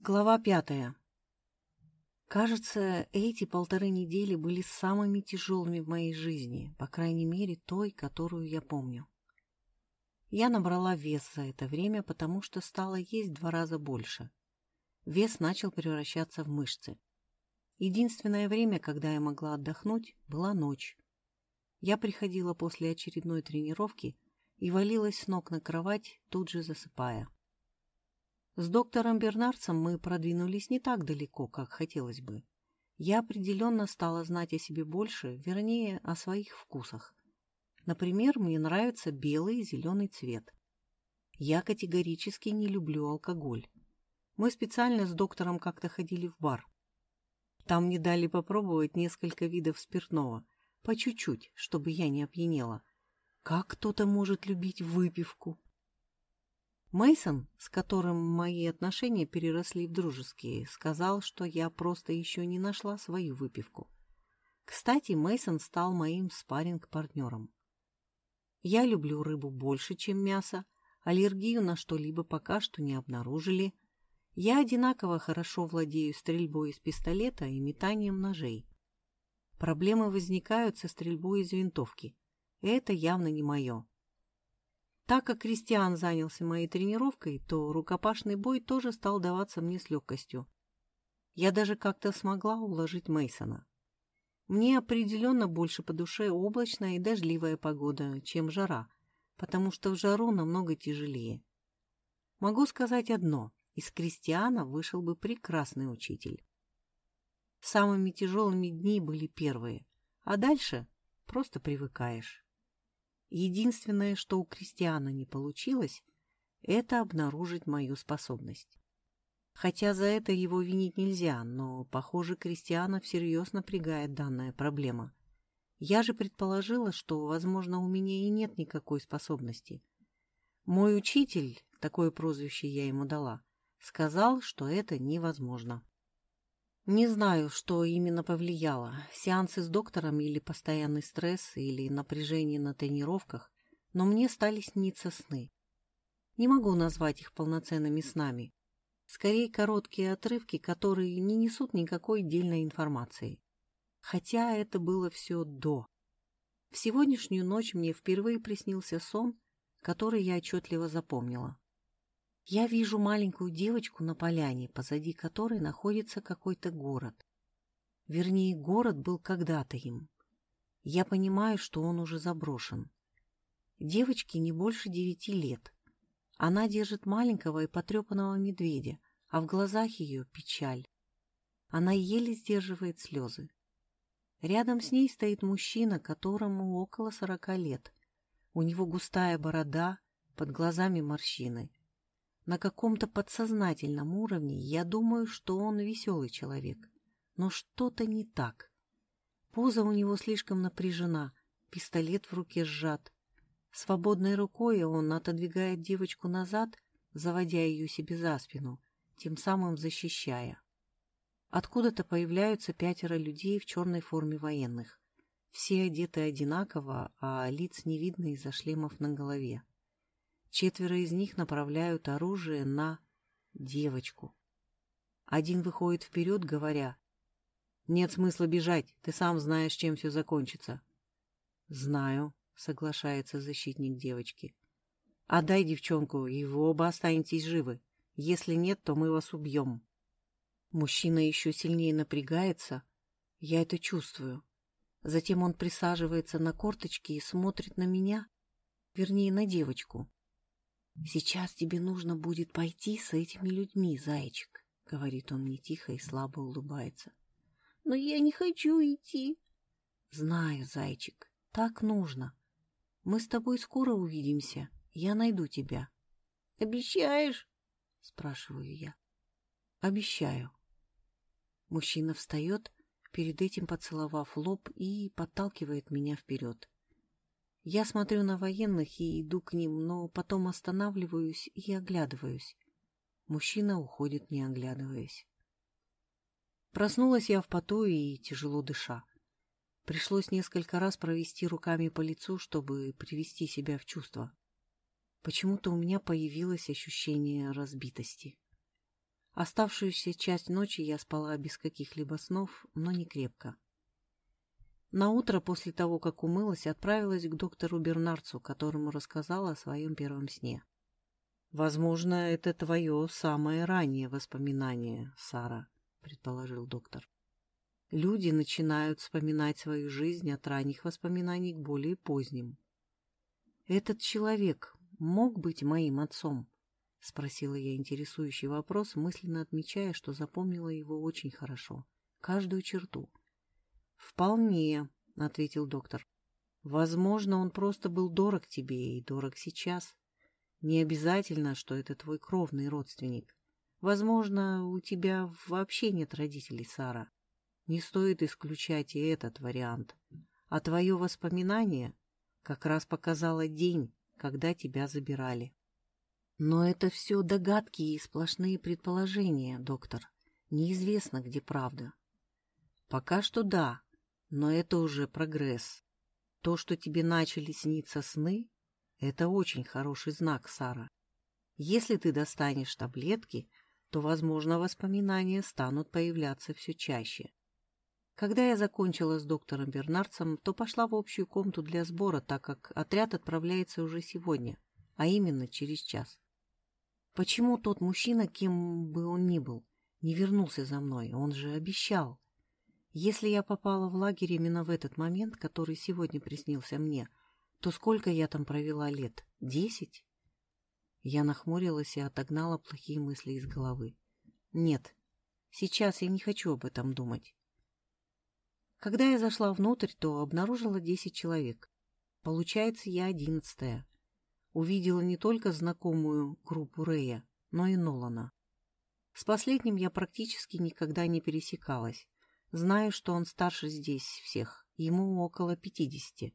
Глава пятая. Кажется, эти полторы недели были самыми тяжелыми в моей жизни, по крайней мере, той, которую я помню. Я набрала вес за это время, потому что стала есть два раза больше. Вес начал превращаться в мышцы. Единственное время, когда я могла отдохнуть, была ночь. Я приходила после очередной тренировки и валилась с ног на кровать, тут же засыпая. С доктором Бернарцем мы продвинулись не так далеко, как хотелось бы. Я определенно стала знать о себе больше, вернее, о своих вкусах. Например, мне нравится белый и зеленый цвет. Я категорически не люблю алкоголь. Мы специально с доктором как-то ходили в бар. Там мне дали попробовать несколько видов спиртного, по чуть-чуть, чтобы я не опьянела. Как кто-то может любить выпивку? Мейсон, с которым мои отношения переросли в дружеские, сказал, что я просто еще не нашла свою выпивку. Кстати, Мейсон стал моим спарринг-партнером. Я люблю рыбу больше, чем мясо, аллергию на что-либо пока что не обнаружили. Я одинаково хорошо владею стрельбой из пистолета и метанием ножей. Проблемы возникают со стрельбой из винтовки. Это явно не мое. Так как Кристиан занялся моей тренировкой, то рукопашный бой тоже стал даваться мне с легкостью. Я даже как-то смогла уложить Мейсона. Мне определенно больше по душе облачная и дождливая погода, чем жара, потому что в жару намного тяжелее. Могу сказать одно, из Кристиана вышел бы прекрасный учитель. Самыми тяжелыми дни были первые, а дальше просто привыкаешь. Единственное, что у Кристиана не получилось, это обнаружить мою способность. Хотя за это его винить нельзя, но, похоже, Кристиана всерьез напрягает данная проблема. Я же предположила, что, возможно, у меня и нет никакой способности. Мой учитель, такое прозвище я ему дала, сказал, что это невозможно. Не знаю, что именно повлияло, сеансы с доктором или постоянный стресс, или напряжение на тренировках, но мне стали сниться сны. Не могу назвать их полноценными снами. Скорее, короткие отрывки, которые не несут никакой дельной информации. Хотя это было все до. В сегодняшнюю ночь мне впервые приснился сон, который я отчетливо запомнила. Я вижу маленькую девочку на поляне, позади которой находится какой-то город. Вернее, город был когда-то им. Я понимаю, что он уже заброшен. Девочке не больше девяти лет. Она держит маленького и потрепанного медведя, а в глазах ее печаль. Она еле сдерживает слезы. Рядом с ней стоит мужчина, которому около сорока лет. У него густая борода, под глазами морщины. На каком-то подсознательном уровне я думаю, что он веселый человек. Но что-то не так. Поза у него слишком напряжена, пистолет в руке сжат. Свободной рукой он отодвигает девочку назад, заводя ее себе за спину, тем самым защищая. Откуда-то появляются пятеро людей в черной форме военных. Все одеты одинаково, а лиц не видно из-за шлемов на голове. Четверо из них направляют оружие на девочку. Один выходит вперед, говоря, «Нет смысла бежать, ты сам знаешь, чем все закончится». «Знаю», — соглашается защитник девочки. «Отдай девчонку, и вы оба останетесь живы. Если нет, то мы вас убьем». Мужчина еще сильнее напрягается. Я это чувствую. Затем он присаживается на корточки и смотрит на меня, вернее, на девочку. «Сейчас тебе нужно будет пойти с этими людьми, зайчик», — говорит он мне тихо и слабо улыбается. «Но я не хочу идти». «Знаю, зайчик, так нужно. Мы с тобой скоро увидимся. Я найду тебя». «Обещаешь?» — спрашиваю я. «Обещаю». Мужчина встает, перед этим поцеловав лоб и подталкивает меня вперед. Я смотрю на военных и иду к ним, но потом останавливаюсь и оглядываюсь. Мужчина уходит, не оглядываясь. Проснулась я в поту и тяжело дыша. Пришлось несколько раз провести руками по лицу, чтобы привести себя в чувство. Почему-то у меня появилось ощущение разбитости. Оставшуюся часть ночи я спала без каких-либо снов, но не крепко. На утро после того, как умылась, отправилась к доктору Бернарцу, которому рассказала о своем первом сне. «Возможно, это твое самое раннее воспоминание, Сара», — предположил доктор. «Люди начинают вспоминать свою жизнь от ранних воспоминаний к более поздним. Этот человек мог быть моим отцом?» — спросила я интересующий вопрос, мысленно отмечая, что запомнила его очень хорошо, каждую черту. «Вполне», — ответил доктор. «Возможно, он просто был дорог тебе и дорог сейчас. Не обязательно, что это твой кровный родственник. Возможно, у тебя вообще нет родителей, Сара. Не стоит исключать и этот вариант. А твое воспоминание как раз показало день, когда тебя забирали. Но это все догадки и сплошные предположения, доктор. Неизвестно, где правда. Пока что да, но это уже прогресс. То, что тебе начали сниться сны, это очень хороший знак, Сара. Если ты достанешь таблетки, то, возможно, воспоминания станут появляться все чаще. Когда я закончила с доктором Бернардсом, то пошла в общую комнату для сбора, так как отряд отправляется уже сегодня, а именно через час. Почему тот мужчина, кем бы он ни был, не вернулся за мной? Он же обещал. Если я попала в лагерь именно в этот момент, который сегодня приснился мне, то сколько я там провела лет? Десять? Я нахмурилась и отогнала плохие мысли из головы. Нет, сейчас я не хочу об этом думать. Когда я зашла внутрь, то обнаружила десять человек. Получается, я одиннадцатая увидела не только знакомую группу Рэя, но и Нолана. С последним я практически никогда не пересекалась. Знаю, что он старше здесь всех, ему около пятидесяти.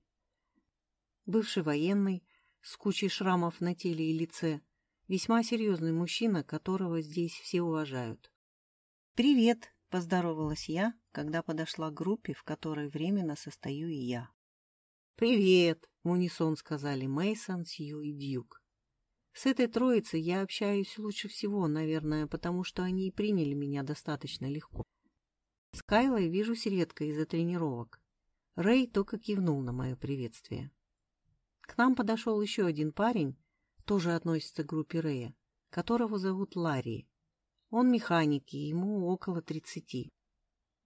Бывший военный, с кучей шрамов на теле и лице, весьма серьезный мужчина, которого здесь все уважают. «Привет!» — поздоровалась я, когда подошла к группе, в которой временно состою и я. «Привет!» — в унисон сказали Мейсон, Сью и Дьюк. С этой троицей я общаюсь лучше всего, наверное, потому что они приняли меня достаточно легко. С Кайлой вижусь редко из-за тренировок. Рэй только кивнул на мое приветствие. К нам подошел еще один парень, тоже относится к группе Рэя, которого зовут Ларри. Он механик, и ему около тридцати.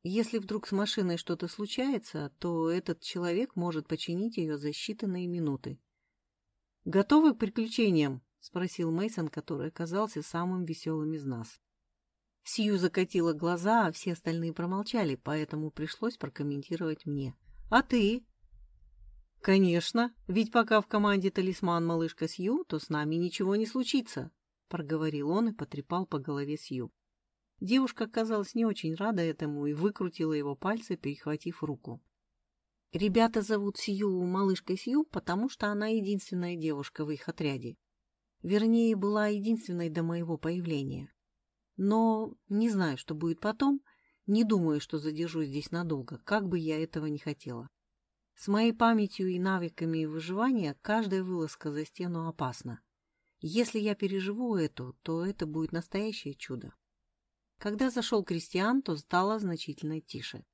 Если вдруг с машиной что-то случается, то этот человек может починить ее за считанные минуты. «Готовы к приключениям?» — спросил Мейсон, который оказался самым веселым из нас. Сью закатила глаза, а все остальные промолчали, поэтому пришлось прокомментировать мне. «А ты?» «Конечно, ведь пока в команде талисман малышка Сью, то с нами ничего не случится», — проговорил он и потрепал по голове Сью. Девушка оказалась не очень рада этому и выкрутила его пальцы, перехватив руку. Ребята зовут Сью малышкой Сью, потому что она единственная девушка в их отряде. Вернее, была единственной до моего появления. Но не знаю, что будет потом, не думаю, что задержусь здесь надолго, как бы я этого не хотела. С моей памятью и навыками выживания каждая вылазка за стену опасна. Если я переживу эту, то это будет настоящее чудо. Когда зашел Кристиан, то стало значительно тише.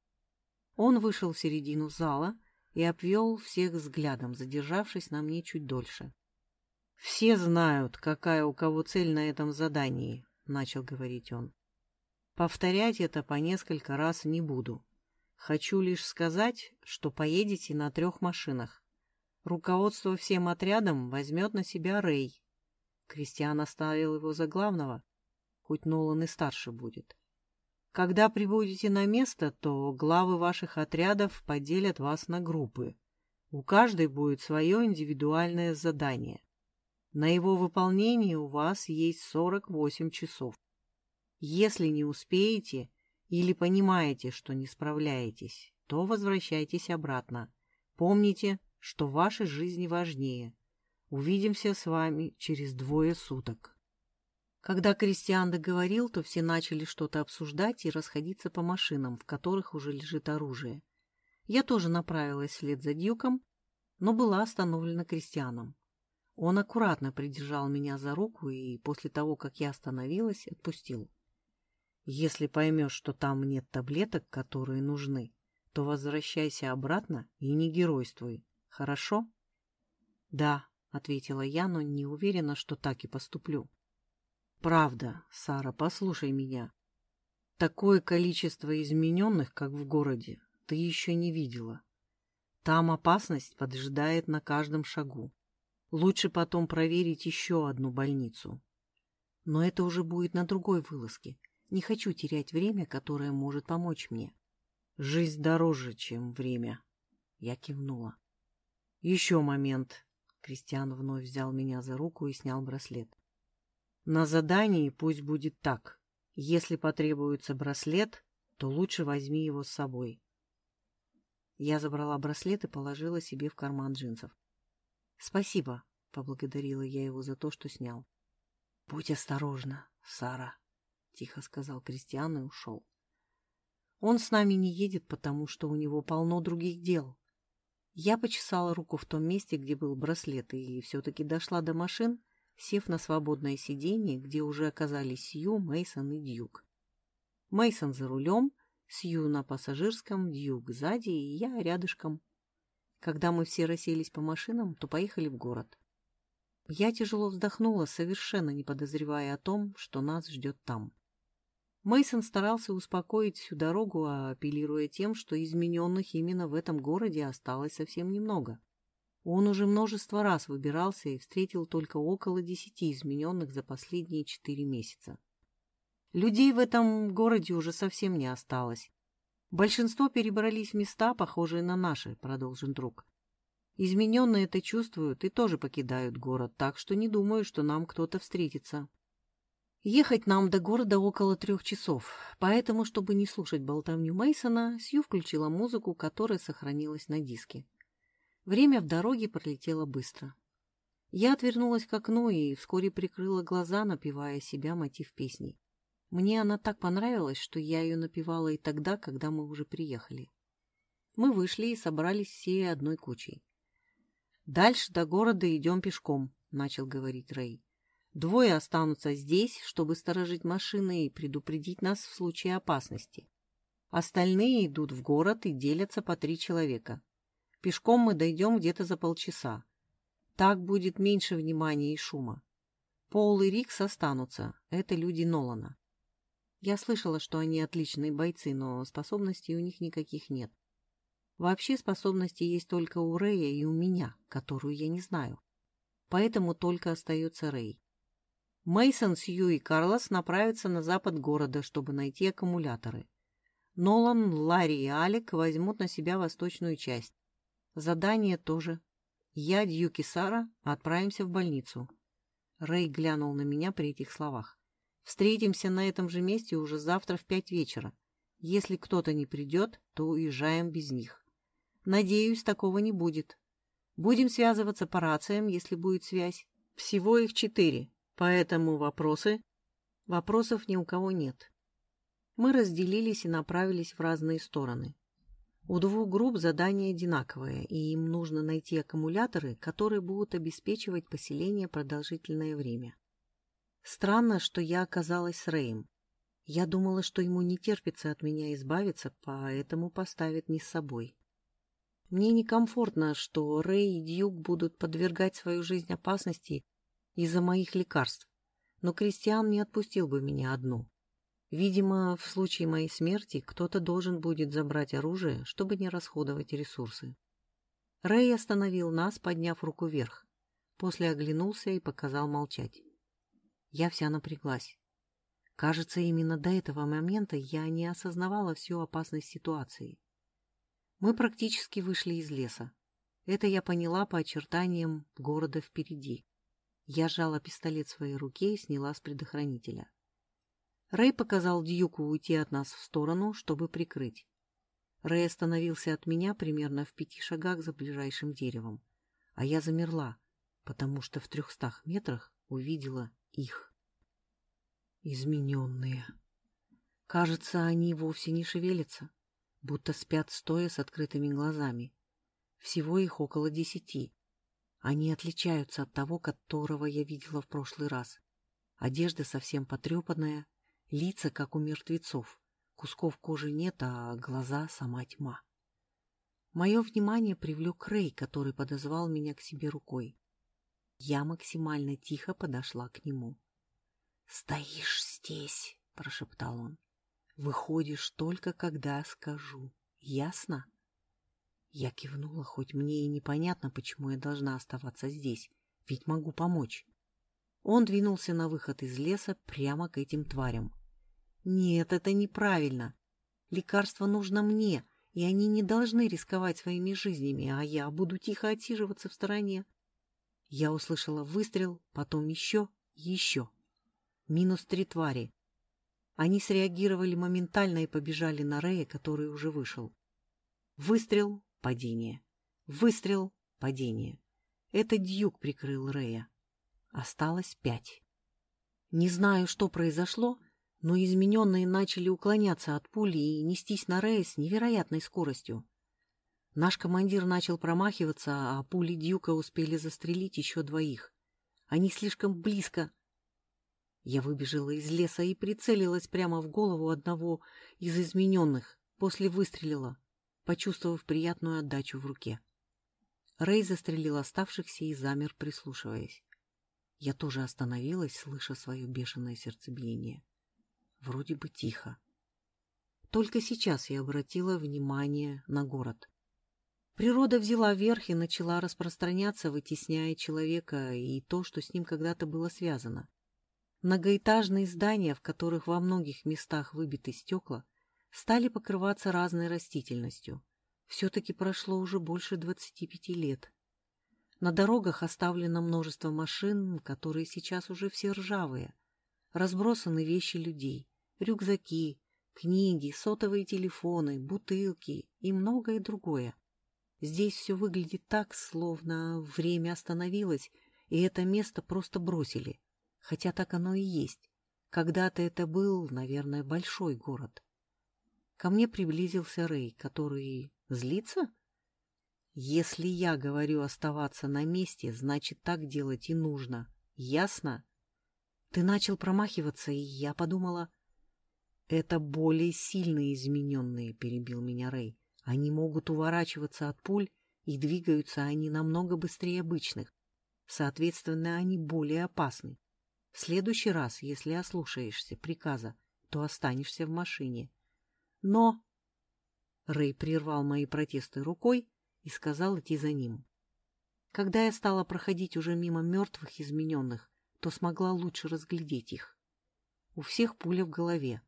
Он вышел в середину зала и обвел всех взглядом, задержавшись на мне чуть дольше. «Все знают, какая у кого цель на этом задании», — начал говорить он. «Повторять это по несколько раз не буду. Хочу лишь сказать, что поедете на трех машинах. Руководство всем отрядом возьмет на себя Рэй. Кристиан оставил его за главного, хоть Нолан и старше будет. Когда прибудете на место, то главы ваших отрядов поделят вас на группы. У каждой будет свое индивидуальное задание. На его выполнение у вас есть 48 часов. Если не успеете или понимаете, что не справляетесь, то возвращайтесь обратно. Помните, что ваши жизни важнее. Увидимся с вами через двое суток. Когда Кристиан договорил, то все начали что-то обсуждать и расходиться по машинам, в которых уже лежит оружие. Я тоже направилась вслед за Дьюком, но была остановлена Кристианом. Он аккуратно придержал меня за руку и после того, как я остановилась, отпустил. Если поймешь, что там нет таблеток, которые нужны, то возвращайся обратно и не геройствуй. Хорошо? Да, ответила я, но не уверена, что так и поступлю. Правда, Сара, послушай меня. Такое количество измененных, как в городе, ты еще не видела. Там опасность поджидает на каждом шагу. Лучше потом проверить еще одну больницу. Но это уже будет на другой вылазке. Не хочу терять время, которое может помочь мне. Жизнь дороже, чем время. Я кивнула. Еще момент. Кристиан вновь взял меня за руку и снял браслет. На задании пусть будет так. Если потребуется браслет, то лучше возьми его с собой. Я забрала браслет и положила себе в карман джинсов. «Спасибо», — поблагодарила я его за то, что снял. «Будь осторожна, Сара», — тихо сказал Кристиан и ушел. «Он с нами не едет, потому что у него полно других дел». Я почесала руку в том месте, где был браслет, и все-таки дошла до машин, сев на свободное сиденье, где уже оказались Сью, Мейсон и Дьюк. Мейсон за рулем, Сью на пассажирском, Дьюк сзади и я рядышком. Когда мы все расселись по машинам, то поехали в город. Я тяжело вздохнула, совершенно не подозревая о том, что нас ждет там. Мейсон старался успокоить всю дорогу, апеллируя тем, что измененных именно в этом городе осталось совсем немного. Он уже множество раз выбирался и встретил только около десяти измененных за последние четыре месяца. Людей в этом городе уже совсем не осталось. Большинство перебрались в места, похожие на наши, продолжил друг. Измененные это чувствуют и тоже покидают город, так что не думаю, что нам кто-то встретится. Ехать нам до города около трех часов, поэтому, чтобы не слушать болтовню Мейсона, Сью включила музыку, которая сохранилась на диске. Время в дороге пролетело быстро. Я отвернулась к окну и вскоре прикрыла глаза, напевая себя мотив песни. Мне она так понравилась, что я ее напевала и тогда, когда мы уже приехали. Мы вышли и собрались все одной кучей. «Дальше до города идем пешком», — начал говорить Рэй. «Двое останутся здесь, чтобы сторожить машины и предупредить нас в случае опасности. Остальные идут в город и делятся по три человека. Пешком мы дойдем где-то за полчаса. Так будет меньше внимания и шума. Пол и Рикс останутся. Это люди Нолана. Я слышала, что они отличные бойцы, но способностей у них никаких нет. Вообще способности есть только у Рэя и у меня, которую я не знаю. Поэтому только остается Рэй. Мейсон, Сью и Карлос направятся на запад города, чтобы найти аккумуляторы. Нолан, Ларри и Алик возьмут на себя восточную часть. Задание тоже. Я, Дьюк Сара отправимся в больницу. Рэй глянул на меня при этих словах. Встретимся на этом же месте уже завтра в пять вечера. Если кто-то не придет, то уезжаем без них. Надеюсь, такого не будет. Будем связываться по рациям, если будет связь. Всего их четыре, поэтому вопросы... Вопросов ни у кого нет. Мы разделились и направились в разные стороны. У двух групп задание одинаковое, и им нужно найти аккумуляторы, которые будут обеспечивать поселение продолжительное время. Странно, что я оказалась с Рэем. Я думала, что ему не терпится от меня избавиться, поэтому поставит не с собой. Мне некомфортно, что Рэй и Дьюк будут подвергать свою жизнь опасности из-за моих лекарств, но Кристиан не отпустил бы меня одну. Видимо, в случае моей смерти кто-то должен будет забрать оружие, чтобы не расходовать ресурсы. Рэй остановил нас, подняв руку вверх. После оглянулся и показал молчать. Я вся напряглась. Кажется, именно до этого момента я не осознавала всю опасность ситуации. Мы практически вышли из леса. Это я поняла по очертаниям города впереди. Я сжала пистолет в своей руке и сняла с предохранителя. Рэй показал Дьюку уйти от нас в сторону, чтобы прикрыть. Рэй остановился от меня примерно в пяти шагах за ближайшим деревом, а я замерла, потому что в трехстах метрах увидела их. Измененные. Кажется, они вовсе не шевелятся будто спят стоя с открытыми глазами. Всего их около десяти. Они отличаются от того, которого я видела в прошлый раз. Одежда совсем потрепанная, Лица, как у мертвецов. Кусков кожи нет, а глаза — сама тьма. Мое внимание привлек Рэй, который подозвал меня к себе рукой. Я максимально тихо подошла к нему. «Стоишь здесь!» — прошептал он. «Выходишь только, когда скажу. Ясно?» Я кивнула, хоть мне и непонятно, почему я должна оставаться здесь, ведь могу помочь. Он двинулся на выход из леса прямо к этим тварям. «Нет, это неправильно. Лекарство нужно мне, и они не должны рисковать своими жизнями, а я буду тихо отсиживаться в стороне». Я услышала выстрел, потом еще, еще. Минус три твари. Они среагировали моментально и побежали на Рея, который уже вышел. Выстрел, падение. Выстрел, падение. Это Дьюк прикрыл Рея. Осталось пять. Не знаю, что произошло, но измененные начали уклоняться от пули и нестись на Рея с невероятной скоростью. Наш командир начал промахиваться, а пули Дьюка успели застрелить еще двоих. Они слишком близко. Я выбежала из леса и прицелилась прямо в голову одного из измененных, после выстрелила, почувствовав приятную отдачу в руке. Рэй застрелил оставшихся и замер, прислушиваясь. Я тоже остановилась, слыша свое бешеное сердцебиение. Вроде бы тихо. Только сейчас я обратила внимание на город. Природа взяла верх и начала распространяться, вытесняя человека и то, что с ним когда-то было связано. Многоэтажные здания, в которых во многих местах выбиты стекла, стали покрываться разной растительностью. Все-таки прошло уже больше 25 лет. На дорогах оставлено множество машин, которые сейчас уже все ржавые. Разбросаны вещи людей, рюкзаки, книги, сотовые телефоны, бутылки и многое другое. Здесь все выглядит так, словно время остановилось, и это место просто бросили. Хотя так оно и есть. Когда-то это был, наверное, большой город. Ко мне приблизился Рэй, который злится? Если я говорю оставаться на месте, значит, так делать и нужно. Ясно? Ты начал промахиваться, и я подумала... Это более сильные измененные, перебил меня Рэй. Они могут уворачиваться от пуль, и двигаются они намного быстрее обычных. Соответственно, они более опасны. В следующий раз, если ослушаешься приказа, то останешься в машине. Но... Рэй прервал мои протесты рукой и сказал идти за ним. Когда я стала проходить уже мимо мертвых измененных, то смогла лучше разглядеть их. У всех пуля в голове,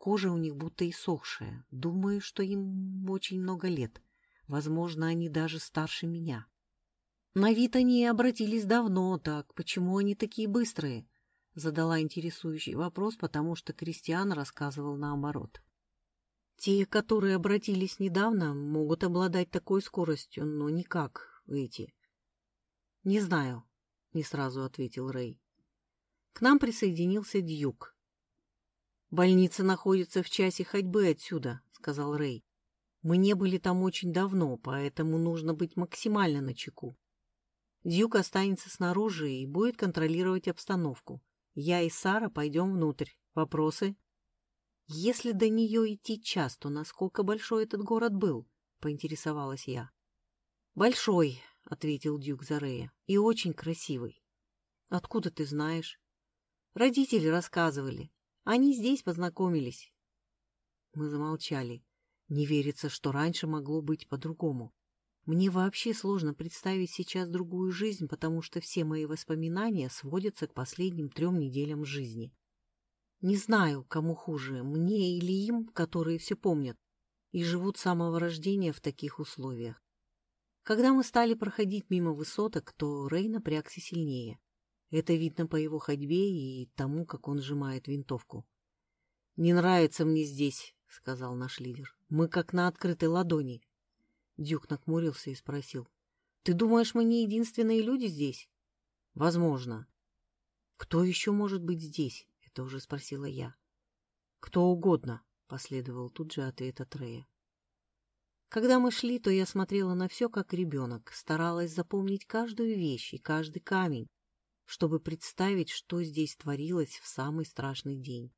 Кожа у них будто иссохшая. Думаю, что им очень много лет. Возможно, они даже старше меня. На вид они обратились давно, так почему они такие быстрые? Задала интересующий вопрос, потому что Кристиан рассказывал наоборот. Те, которые обратились недавно, могут обладать такой скоростью, но не как эти. Не знаю, не сразу ответил Рэй. К нам присоединился Дьюк. «Больница находится в часе ходьбы отсюда», — сказал Рэй. «Мы не были там очень давно, поэтому нужно быть максимально начеку. Дьюк останется снаружи и будет контролировать обстановку. Я и Сара пойдем внутрь. Вопросы?» «Если до нее идти час, то насколько большой этот город был?» — поинтересовалась я. «Большой», — ответил Дюк за Рэя, — «и очень красивый». «Откуда ты знаешь?» «Родители рассказывали. Они здесь познакомились. Мы замолчали. Не верится, что раньше могло быть по-другому. Мне вообще сложно представить сейчас другую жизнь, потому что все мои воспоминания сводятся к последним трем неделям жизни. Не знаю, кому хуже, мне или им, которые все помнят и живут с самого рождения в таких условиях. Когда мы стали проходить мимо высоток, то Рей напрягся сильнее. Это видно по его ходьбе и тому, как он сжимает винтовку. «Не нравится мне здесь», — сказал наш лидер. «Мы как на открытой ладони». Дюк накмурился и спросил. «Ты думаешь, мы не единственные люди здесь?» «Возможно». «Кто еще может быть здесь?» — это уже спросила я. «Кто угодно», — последовал тут же ответ от Рея. Когда мы шли, то я смотрела на все как ребенок, старалась запомнить каждую вещь и каждый камень, чтобы представить, что здесь творилось в самый страшный день.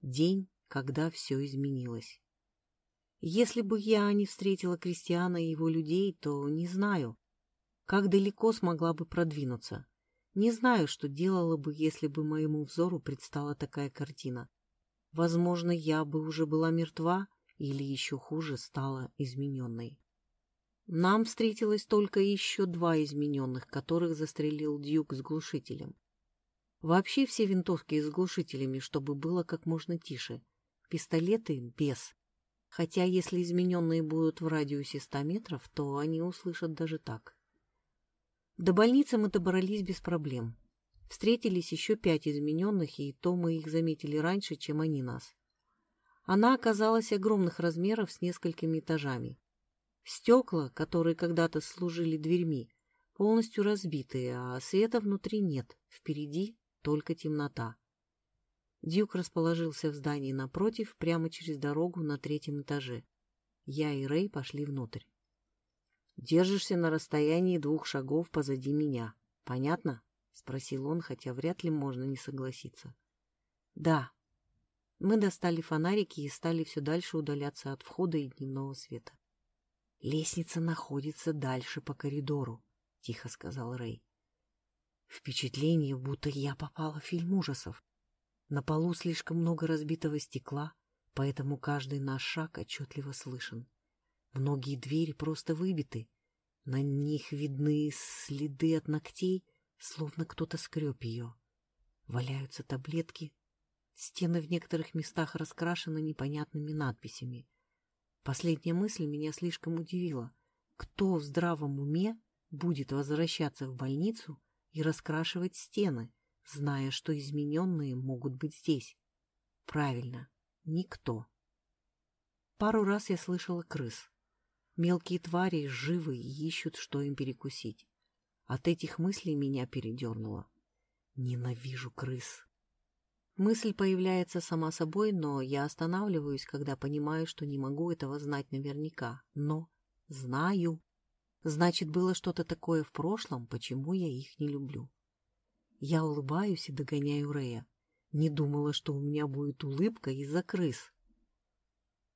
День, когда все изменилось. Если бы я не встретила Кристиана и его людей, то не знаю, как далеко смогла бы продвинуться. Не знаю, что делала бы, если бы моему взору предстала такая картина. Возможно, я бы уже была мертва или еще хуже стала измененной. Нам встретилось только еще два измененных, которых застрелил Дьюк с глушителем. Вообще все винтовки с глушителями, чтобы было как можно тише. Пистолеты без. Хотя если измененные будут в радиусе 100 метров, то они услышат даже так. До больницы мы добрались без проблем. Встретились еще пять измененных, и то мы их заметили раньше, чем они нас. Она оказалась огромных размеров с несколькими этажами. Стекла, которые когда-то служили дверьми, полностью разбитые, а света внутри нет, впереди только темнота. Дюк расположился в здании напротив, прямо через дорогу на третьем этаже. Я и Рэй пошли внутрь. Держишься на расстоянии двух шагов позади меня. Понятно? — спросил он, хотя вряд ли можно не согласиться. — Да. Мы достали фонарики и стали все дальше удаляться от входа и дневного света. — Лестница находится дальше по коридору, — тихо сказал Рэй. Впечатление, будто я попала в фильм ужасов. На полу слишком много разбитого стекла, поэтому каждый наш шаг отчетливо слышен. Многие двери просто выбиты. На них видны следы от ногтей, словно кто-то скреб ее. Валяются таблетки. Стены в некоторых местах раскрашены непонятными надписями. Последняя мысль меня слишком удивила. Кто в здравом уме будет возвращаться в больницу и раскрашивать стены, зная, что измененные могут быть здесь? Правильно, никто. Пару раз я слышала крыс. Мелкие твари живы и ищут, что им перекусить. От этих мыслей меня передернуло. Ненавижу крыс. Мысль появляется сама собой, но я останавливаюсь, когда понимаю, что не могу этого знать наверняка. Но знаю. Значит, было что-то такое в прошлом, почему я их не люблю. Я улыбаюсь и догоняю Рея. Не думала, что у меня будет улыбка из-за крыс.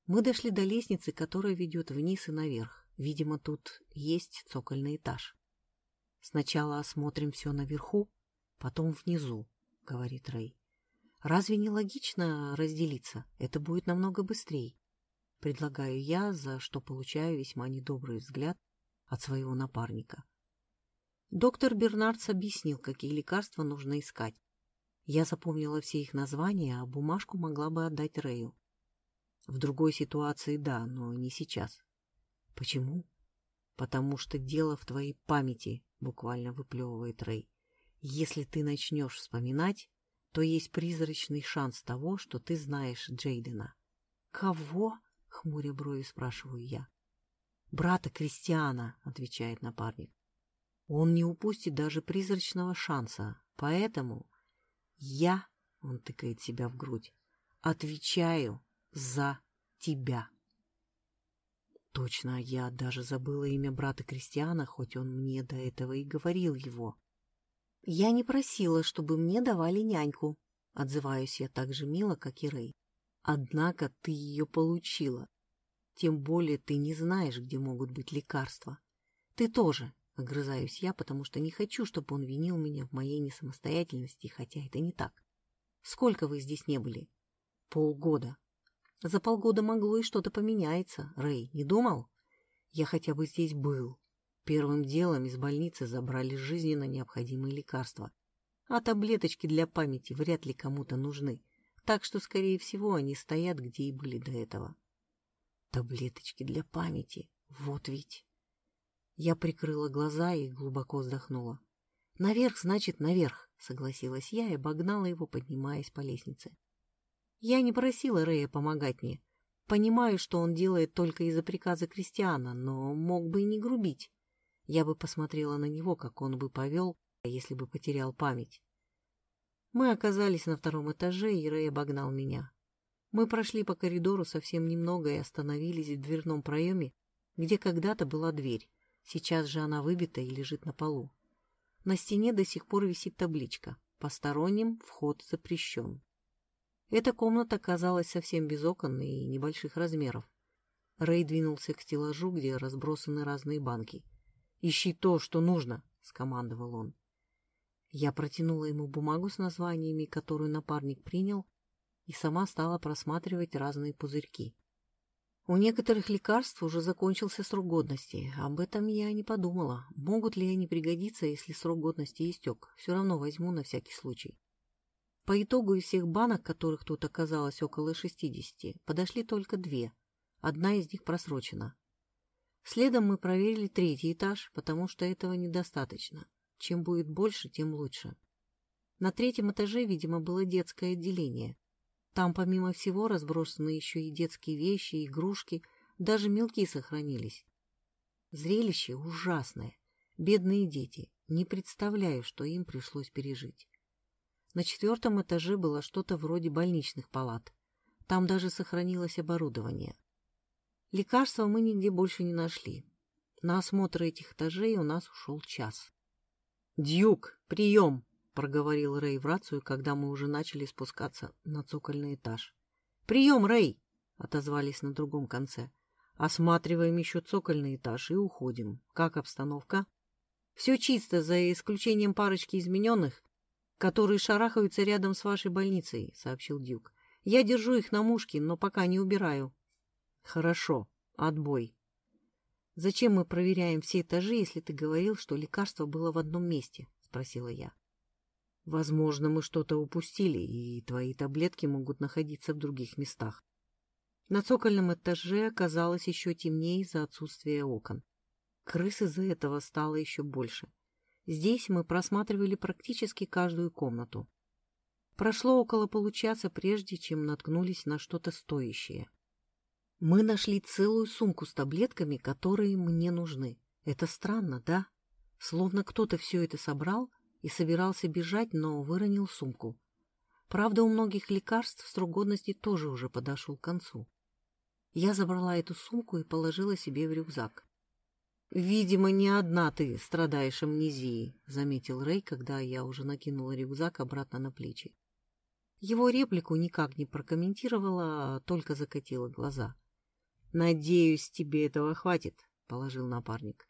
Мы дошли до лестницы, которая ведет вниз и наверх. Видимо, тут есть цокольный этаж. Сначала осмотрим все наверху, потом внизу, — говорит Рэй. Разве не логично разделиться? Это будет намного быстрее. Предлагаю я, за что получаю весьма недобрый взгляд от своего напарника. Доктор Бернардс объяснил, какие лекарства нужно искать. Я запомнила все их названия, а бумажку могла бы отдать Рэю. В другой ситуации да, но не сейчас. Почему? Потому что дело в твоей памяти, буквально выплевывает Рэй. Если ты начнешь вспоминать, то есть призрачный шанс того, что ты знаешь Джейдена. Кого? Хмуря брови спрашиваю я. Брата Кристиана, отвечает напарник. Он не упустит даже призрачного шанса, поэтому я, он тыкает себя в грудь, отвечаю за тебя. Точно, я даже забыла имя брата Кристиана, хоть он мне до этого и говорил его. Я не просила, чтобы мне давали няньку, отзываюсь я так же мило, как и Рэй. Однако ты ее получила. Тем более ты не знаешь, где могут быть лекарства. Ты тоже, огрызаюсь я, потому что не хочу, чтобы он винил меня в моей несамостоятельности, хотя это не так. Сколько вы здесь не были? Полгода. За полгода могло и что-то поменяется. Рэй, не думал? Я хотя бы здесь был. Первым делом из больницы забрали жизненно необходимые лекарства. А таблеточки для памяти вряд ли кому-то нужны. Так что, скорее всего, они стоят, где и были до этого. Таблеточки для памяти. Вот ведь. Я прикрыла глаза и глубоко вздохнула. «Наверх, значит, наверх», — согласилась я и обогнала его, поднимаясь по лестнице. Я не просила Рэя помогать мне. Понимаю, что он делает только из-за приказа Кристиана, но мог бы и не грубить. Я бы посмотрела на него, как он бы повел, если бы потерял память. Мы оказались на втором этаже, и Рэй обогнал меня. Мы прошли по коридору совсем немного и остановились в дверном проеме, где когда-то была дверь. Сейчас же она выбита и лежит на полу. На стене до сих пор висит табличка «Посторонним вход запрещен». Эта комната казалась совсем без окон и небольших размеров. Рэй двинулся к стеллажу, где разбросаны разные банки. «Ищи то, что нужно», — скомандовал он. Я протянула ему бумагу с названиями, которую напарник принял, и сама стала просматривать разные пузырьки. У некоторых лекарств уже закончился срок годности. Об этом я не подумала. Могут ли они пригодиться, если срок годности истек? Все равно возьму на всякий случай. По итогу из всех банок, которых тут оказалось около 60, подошли только две. Одна из них просрочена. Следом мы проверили третий этаж, потому что этого недостаточно. Чем будет больше, тем лучше. На третьем этаже, видимо, было детское отделение. Там, помимо всего, разбросаны еще и детские вещи, игрушки, даже мелки сохранились. Зрелище ужасное. Бедные дети. Не представляю, что им пришлось пережить. На четвертом этаже было что-то вроде больничных палат. Там даже сохранилось оборудование. Лекарства мы нигде больше не нашли. На осмотр этих этажей у нас ушел час. «Дьюк, прием!» — проговорил Рэй в рацию, когда мы уже начали спускаться на цокольный этаж. «Прием, Рэй!» — отозвались на другом конце. «Осматриваем еще цокольный этаж и уходим. Как обстановка?» «Все чисто, за исключением парочки измененных, которые шарахаются рядом с вашей больницей», — сообщил Дюк. «Я держу их на мушке, но пока не убираю». «Хорошо. Отбой», «Зачем мы проверяем все этажи, если ты говорил, что лекарство было в одном месте?» — спросила я. «Возможно, мы что-то упустили, и твои таблетки могут находиться в других местах». На цокольном этаже оказалось еще темнее из-за отсутствия окон. Крыс из-за этого стало еще больше. Здесь мы просматривали практически каждую комнату. Прошло около получаса, прежде чем наткнулись на что-то стоящее. Мы нашли целую сумку с таблетками, которые мне нужны. Это странно, да? Словно кто-то все это собрал и собирался бежать, но выронил сумку. Правда, у многих лекарств срок годности тоже уже подошел к концу. Я забрала эту сумку и положила себе в рюкзак. «Видимо, не одна ты страдаешь амнезией», — заметил Рэй, когда я уже накинула рюкзак обратно на плечи. Его реплику никак не прокомментировала, а только закатила глаза. «Надеюсь, тебе этого хватит», — положил напарник.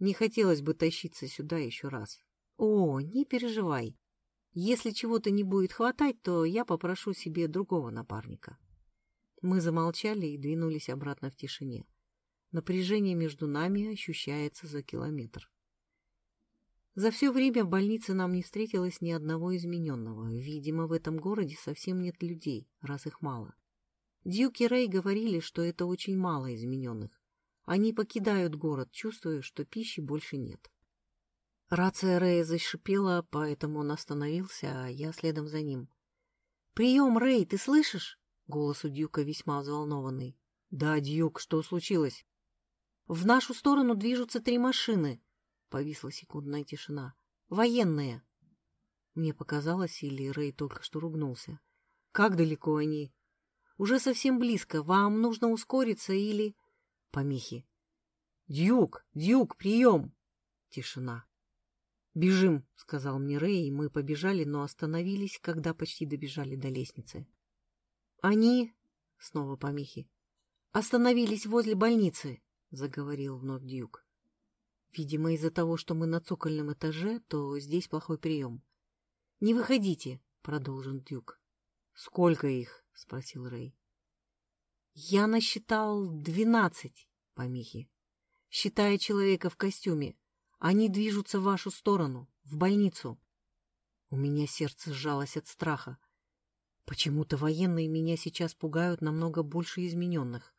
«Не хотелось бы тащиться сюда еще раз». «О, не переживай. Если чего-то не будет хватать, то я попрошу себе другого напарника». Мы замолчали и двинулись обратно в тишине. Напряжение между нами ощущается за километр. За все время в больнице нам не встретилось ни одного измененного. Видимо, в этом городе совсем нет людей, раз их мало. Дьюк и Рэй говорили, что это очень мало измененных. Они покидают город, чувствуя, что пищи больше нет. Рация Рэя зашипела, поэтому он остановился, а я следом за ним. «Прием, Рэй, ты слышишь?» Голос у Дьюка весьма взволнованный. «Да, Дьюк, что случилось?» «В нашу сторону движутся три машины», — повисла секундная тишина. «Военные». Мне показалось, или Рэй только что ругнулся. «Как далеко они?» Уже совсем близко. Вам нужно ускориться или...» Помехи. «Дьюк! Дьюк! Прием!» Тишина. «Бежим!» — сказал мне Рэй, и мы побежали, но остановились, когда почти добежали до лестницы. «Они...» — снова помехи. «Остановились возле больницы!» — заговорил вновь Дьюк. «Видимо, из-за того, что мы на цокольном этаже, то здесь плохой прием». «Не выходите!» — продолжил Дюк. «Сколько их?» — спросил Рэй. «Я насчитал двенадцать помехи, считая человека в костюме. Они движутся в вашу сторону, в больницу». У меня сердце сжалось от страха. Почему-то военные меня сейчас пугают намного больше измененных.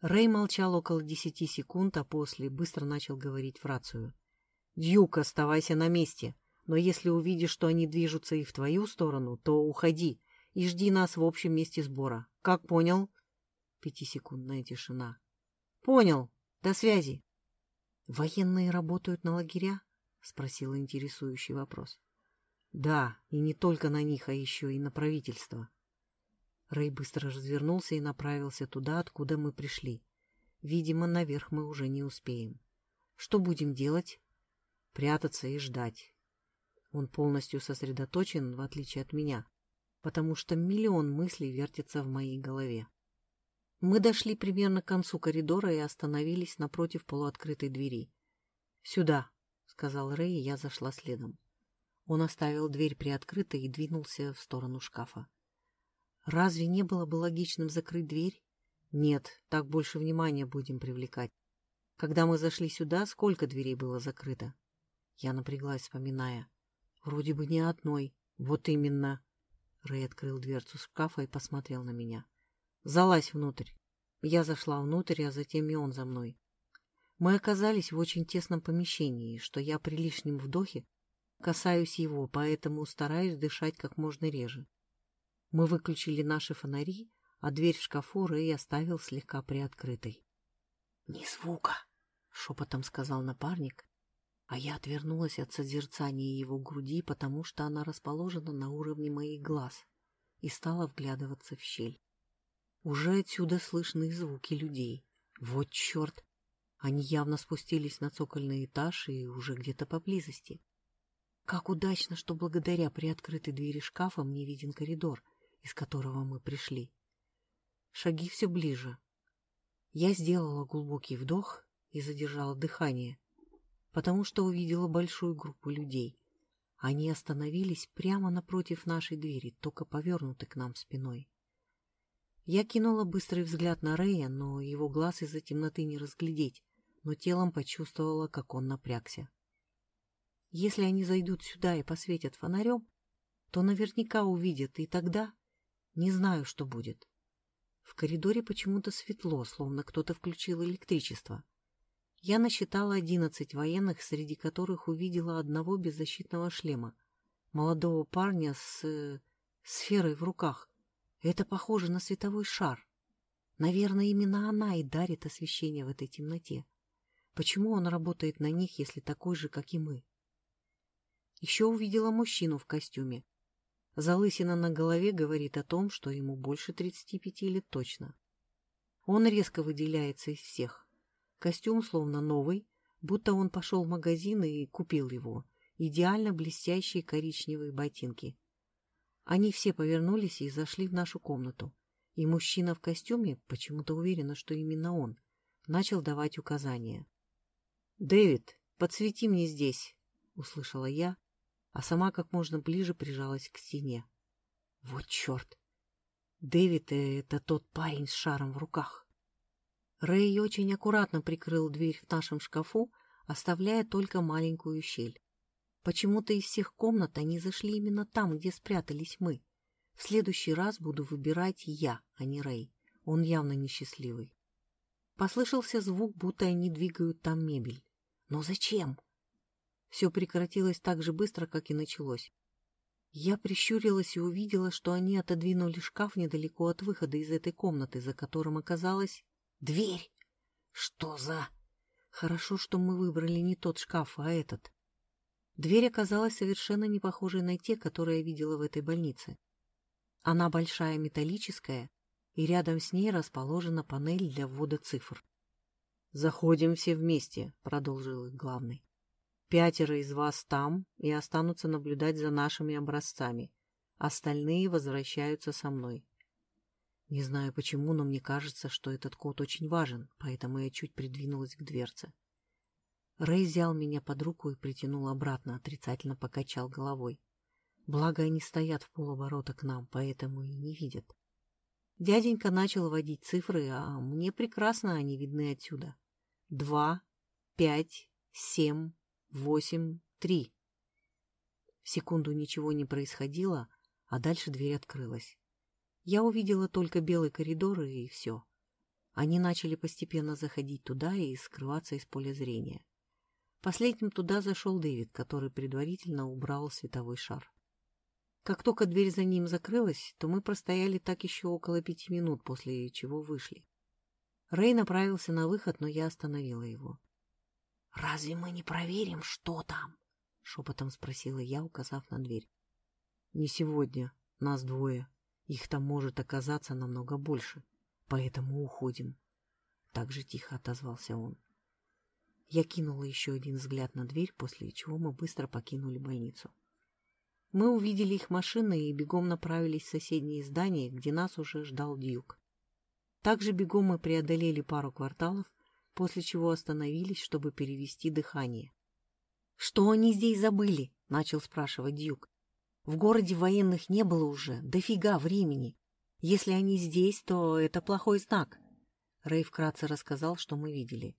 Рэй молчал около десяти секунд, а после быстро начал говорить в рацию. «Дьюк, оставайся на месте, но если увидишь, что они движутся и в твою сторону, то уходи и жди нас в общем месте сбора. Как понял? Пятисекундная тишина. Понял. До связи. Военные работают на лагеря? Спросила интересующий вопрос. Да, и не только на них, а еще и на правительство. Рэй быстро развернулся и направился туда, откуда мы пришли. Видимо, наверх мы уже не успеем. Что будем делать? Прятаться и ждать. Он полностью сосредоточен, в отличие от меня. Потому что миллион мыслей вертится в моей голове. Мы дошли примерно к концу коридора и остановились напротив полуоткрытой двери. «Сюда», — сказал Рэй, и я зашла следом. Он оставил дверь приоткрытой и двинулся в сторону шкафа. «Разве не было бы логичным закрыть дверь?» «Нет, так больше внимания будем привлекать. Когда мы зашли сюда, сколько дверей было закрыто?» Я напряглась, вспоминая. «Вроде бы ни одной. Вот именно». Рэй открыл дверцу шкафа и посмотрел на меня. «Залазь внутрь». Я зашла внутрь, а затем и он за мной. Мы оказались в очень тесном помещении, что я при лишнем вдохе касаюсь его, поэтому стараюсь дышать как можно реже. Мы выключили наши фонари, а дверь в шкафу Рэй оставил слегка приоткрытой. — Ни звука, — шепотом сказал напарник, а я отвернулась от созерцания его груди, потому что она расположена на уровне моих глаз, и стала вглядываться в щель. Уже отсюда слышны звуки людей. Вот черт! Они явно спустились на цокольный этаж и уже где-то поблизости. Как удачно, что благодаря приоткрытой двери шкафа мне виден коридор, из которого мы пришли. Шаги все ближе. Я сделала глубокий вдох и задержала дыхание, потому что увидела большую группу людей. Они остановились прямо напротив нашей двери, только повернуты к нам спиной. Я кинула быстрый взгляд на Рэя, но его глаз из-за темноты не разглядеть, но телом почувствовала, как он напрягся. Если они зайдут сюда и посветят фонарем, то наверняка увидят, и тогда не знаю, что будет. В коридоре почему-то светло, словно кто-то включил электричество. Я насчитала одиннадцать военных, среди которых увидела одного беззащитного шлема, молодого парня с... Э, сферой в руках. Это похоже на световой шар. Наверное, именно она и дарит освещение в этой темноте. Почему он работает на них, если такой же, как и мы? Еще увидела мужчину в костюме, Залысина на голове говорит о том, что ему больше 35 лет точно. Он резко выделяется из всех. Костюм словно новый, будто он пошел в магазин и купил его. Идеально блестящие коричневые ботинки. Они все повернулись и зашли в нашу комнату. И мужчина в костюме, почему-то уверена, что именно он, начал давать указания. «Дэвид, подсвети мне здесь», — услышала я, а сама как можно ближе прижалась к стене. Вот черт! Дэвид — это тот парень с шаром в руках. Рэй очень аккуратно прикрыл дверь в нашем шкафу, оставляя только маленькую щель. Почему-то из всех комнат они зашли именно там, где спрятались мы. В следующий раз буду выбирать я, а не Рэй. Он явно несчастливый. Послышался звук, будто они двигают там мебель. Но зачем? Все прекратилось так же быстро, как и началось. Я прищурилась и увидела, что они отодвинули шкаф недалеко от выхода из этой комнаты, за которым оказалась дверь. Что за... Хорошо, что мы выбрали не тот шкаф, а этот. Дверь оказалась совершенно не похожей на те, которые я видела в этой больнице. Она большая металлическая, и рядом с ней расположена панель для ввода цифр. «Заходим все вместе», — продолжил их главный. Пятеро из вас там и останутся наблюдать за нашими образцами. Остальные возвращаются со мной. Не знаю почему, но мне кажется, что этот код очень важен, поэтому я чуть придвинулась к дверце. Рэй взял меня под руку и притянул обратно, отрицательно покачал головой. Благо, они стоят в полоборота к нам, поэтому и не видят. Дяденька начал водить цифры, а мне прекрасно они видны отсюда. Два, пять, семь, восемь, три. В секунду ничего не происходило, а дальше дверь открылась. Я увидела только белый коридор и все. Они начали постепенно заходить туда и скрываться из поля зрения. Последним туда зашел Дэвид, который предварительно убрал световой шар. Как только дверь за ним закрылась, то мы простояли так еще около пяти минут, после чего вышли. Рэй направился на выход, но я остановила его. «Разве мы не проверим, что там?» — шепотом спросила я, указав на дверь. «Не сегодня. Нас двое. Их там может оказаться намного больше. Поэтому уходим». Так же тихо отозвался он. Я кинула еще один взгляд на дверь, после чего мы быстро покинули больницу. Мы увидели их машины и бегом направились в соседнее здание, где нас уже ждал Дьюк. Также бегом мы преодолели пару кварталов, после чего остановились, чтобы перевести дыхание. «Что они здесь забыли?» — начал спрашивать Дьюк. «В городе военных не было уже, дофига времени. Если они здесь, то это плохой знак». Рэй вкратце рассказал, что мы видели.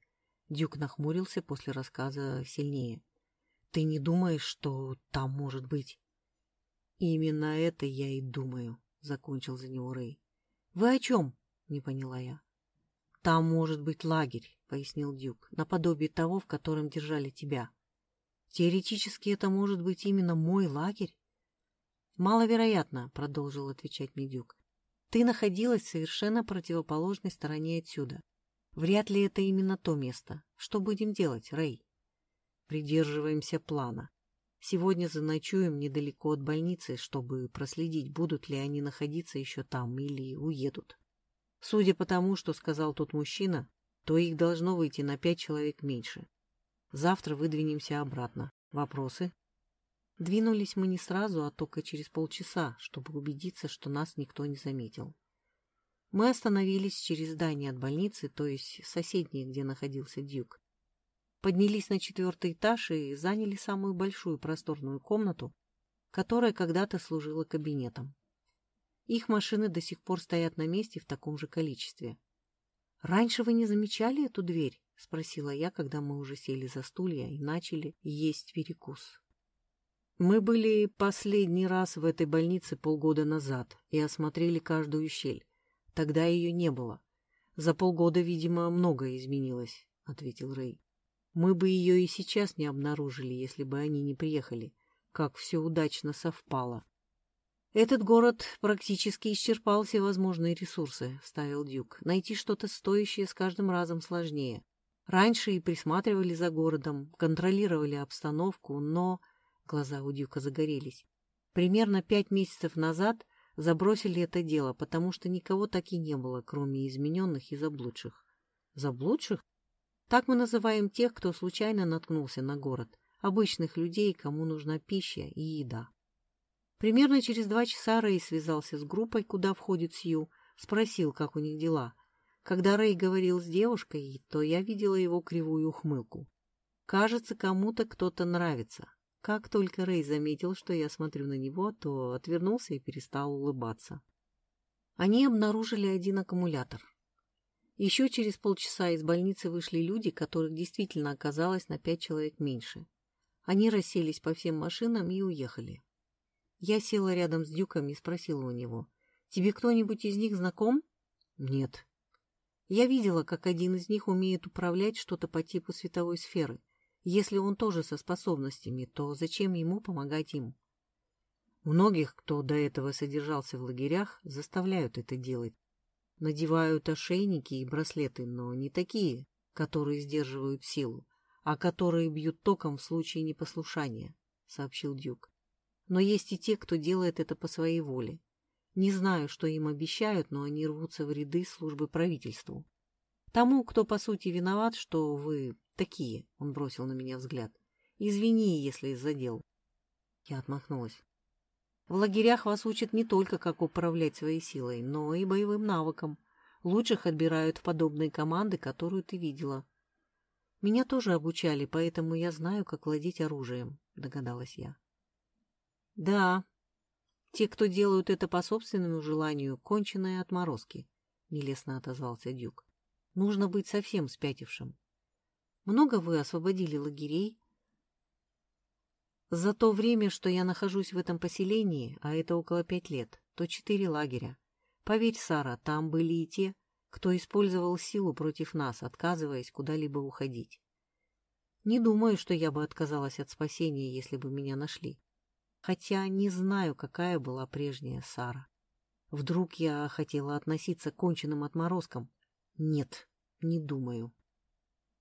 Дюк нахмурился после рассказа сильнее. «Ты не думаешь, что там может быть?» «Именно это я и думаю», — закончил за него Рэй. «Вы о чем?» — не поняла я. «Там может быть лагерь», — пояснил Дюк, — «наподобие того, в котором держали тебя». «Теоретически это может быть именно мой лагерь?» «Маловероятно», — продолжил отвечать мне Дюк. «Ты находилась в совершенно противоположной стороне отсюда. Вряд ли это именно то место. Что будем делать, Рэй? Придерживаемся плана. Сегодня заночуем недалеко от больницы, чтобы проследить, будут ли они находиться еще там или уедут. Судя по тому, что сказал тот мужчина, то их должно выйти на пять человек меньше. Завтра выдвинемся обратно. Вопросы? Двинулись мы не сразу, а только через полчаса, чтобы убедиться, что нас никто не заметил. Мы остановились через здание от больницы, то есть соседнее, где находился Дюк. Поднялись на четвертый этаж и заняли самую большую просторную комнату, которая когда-то служила кабинетом. Их машины до сих пор стоят на месте в таком же количестве. «Раньше вы не замечали эту дверь?» — спросила я, когда мы уже сели за стулья и начали есть перекус. Мы были последний раз в этой больнице полгода назад и осмотрели каждую щель. Тогда ее не было. За полгода, видимо, многое изменилось, — ответил Рэй. Мы бы ее и сейчас не обнаружили, если бы они не приехали. Как все удачно совпало. Этот город практически исчерпал все возможные ресурсы, — вставил Дюк. Найти что-то стоящее с каждым разом сложнее. Раньше и присматривали за городом, контролировали обстановку, но... Глаза у Дюка загорелись. Примерно пять месяцев назад забросили это дело, потому что никого так и не было, кроме измененных и заблудших. Заблудших? Так мы называем тех, кто случайно наткнулся на город, обычных людей, кому нужна пища и еда. Примерно через два часа Рэй связался с группой, куда входит Сью, спросил, как у них дела. Когда Рэй говорил с девушкой, то я видела его кривую ухмылку. Кажется, кому-то кто-то нравится. Как только Рэй заметил, что я смотрю на него, то отвернулся и перестал улыбаться. Они обнаружили один аккумулятор. Еще через полчаса из больницы вышли люди, которых действительно оказалось на пять человек меньше. Они расселись по всем машинам и уехали. Я села рядом с Дюком и спросила у него, «Тебе кто-нибудь из них знаком?» «Нет». Я видела, как один из них умеет управлять что-то по типу световой сферы. Если он тоже со способностями, то зачем ему помогать им? Многих, кто до этого содержался в лагерях, заставляют это делать. Надевают ошейники и браслеты, но не такие, которые сдерживают силу, а которые бьют током в случае непослушания, — сообщил Дюк. Но есть и те, кто делает это по своей воле. Не знаю, что им обещают, но они рвутся в ряды службы правительству. Тому, кто по сути виноват, что вы Такие, он бросил на меня взгляд. Извини, если задел. Я отмахнулась. В лагерях вас учат не только, как управлять своей силой, но и боевым навыкам. Лучших отбирают в подобные команды, которую ты видела. Меня тоже обучали, поэтому я знаю, как владеть оружием, догадалась я. Да, те, кто делают это по собственному желанию, конченые отморозки, нелестно отозвался Дюк. Нужно быть совсем спятившим. Много вы освободили лагерей? За то время, что я нахожусь в этом поселении, а это около пять лет, то четыре лагеря. Поверь, Сара, там были и те, кто использовал силу против нас, отказываясь куда-либо уходить. Не думаю, что я бы отказалась от спасения, если бы меня нашли. Хотя не знаю, какая была прежняя Сара. Вдруг я хотела относиться к конченным отморозкам? Нет, не думаю.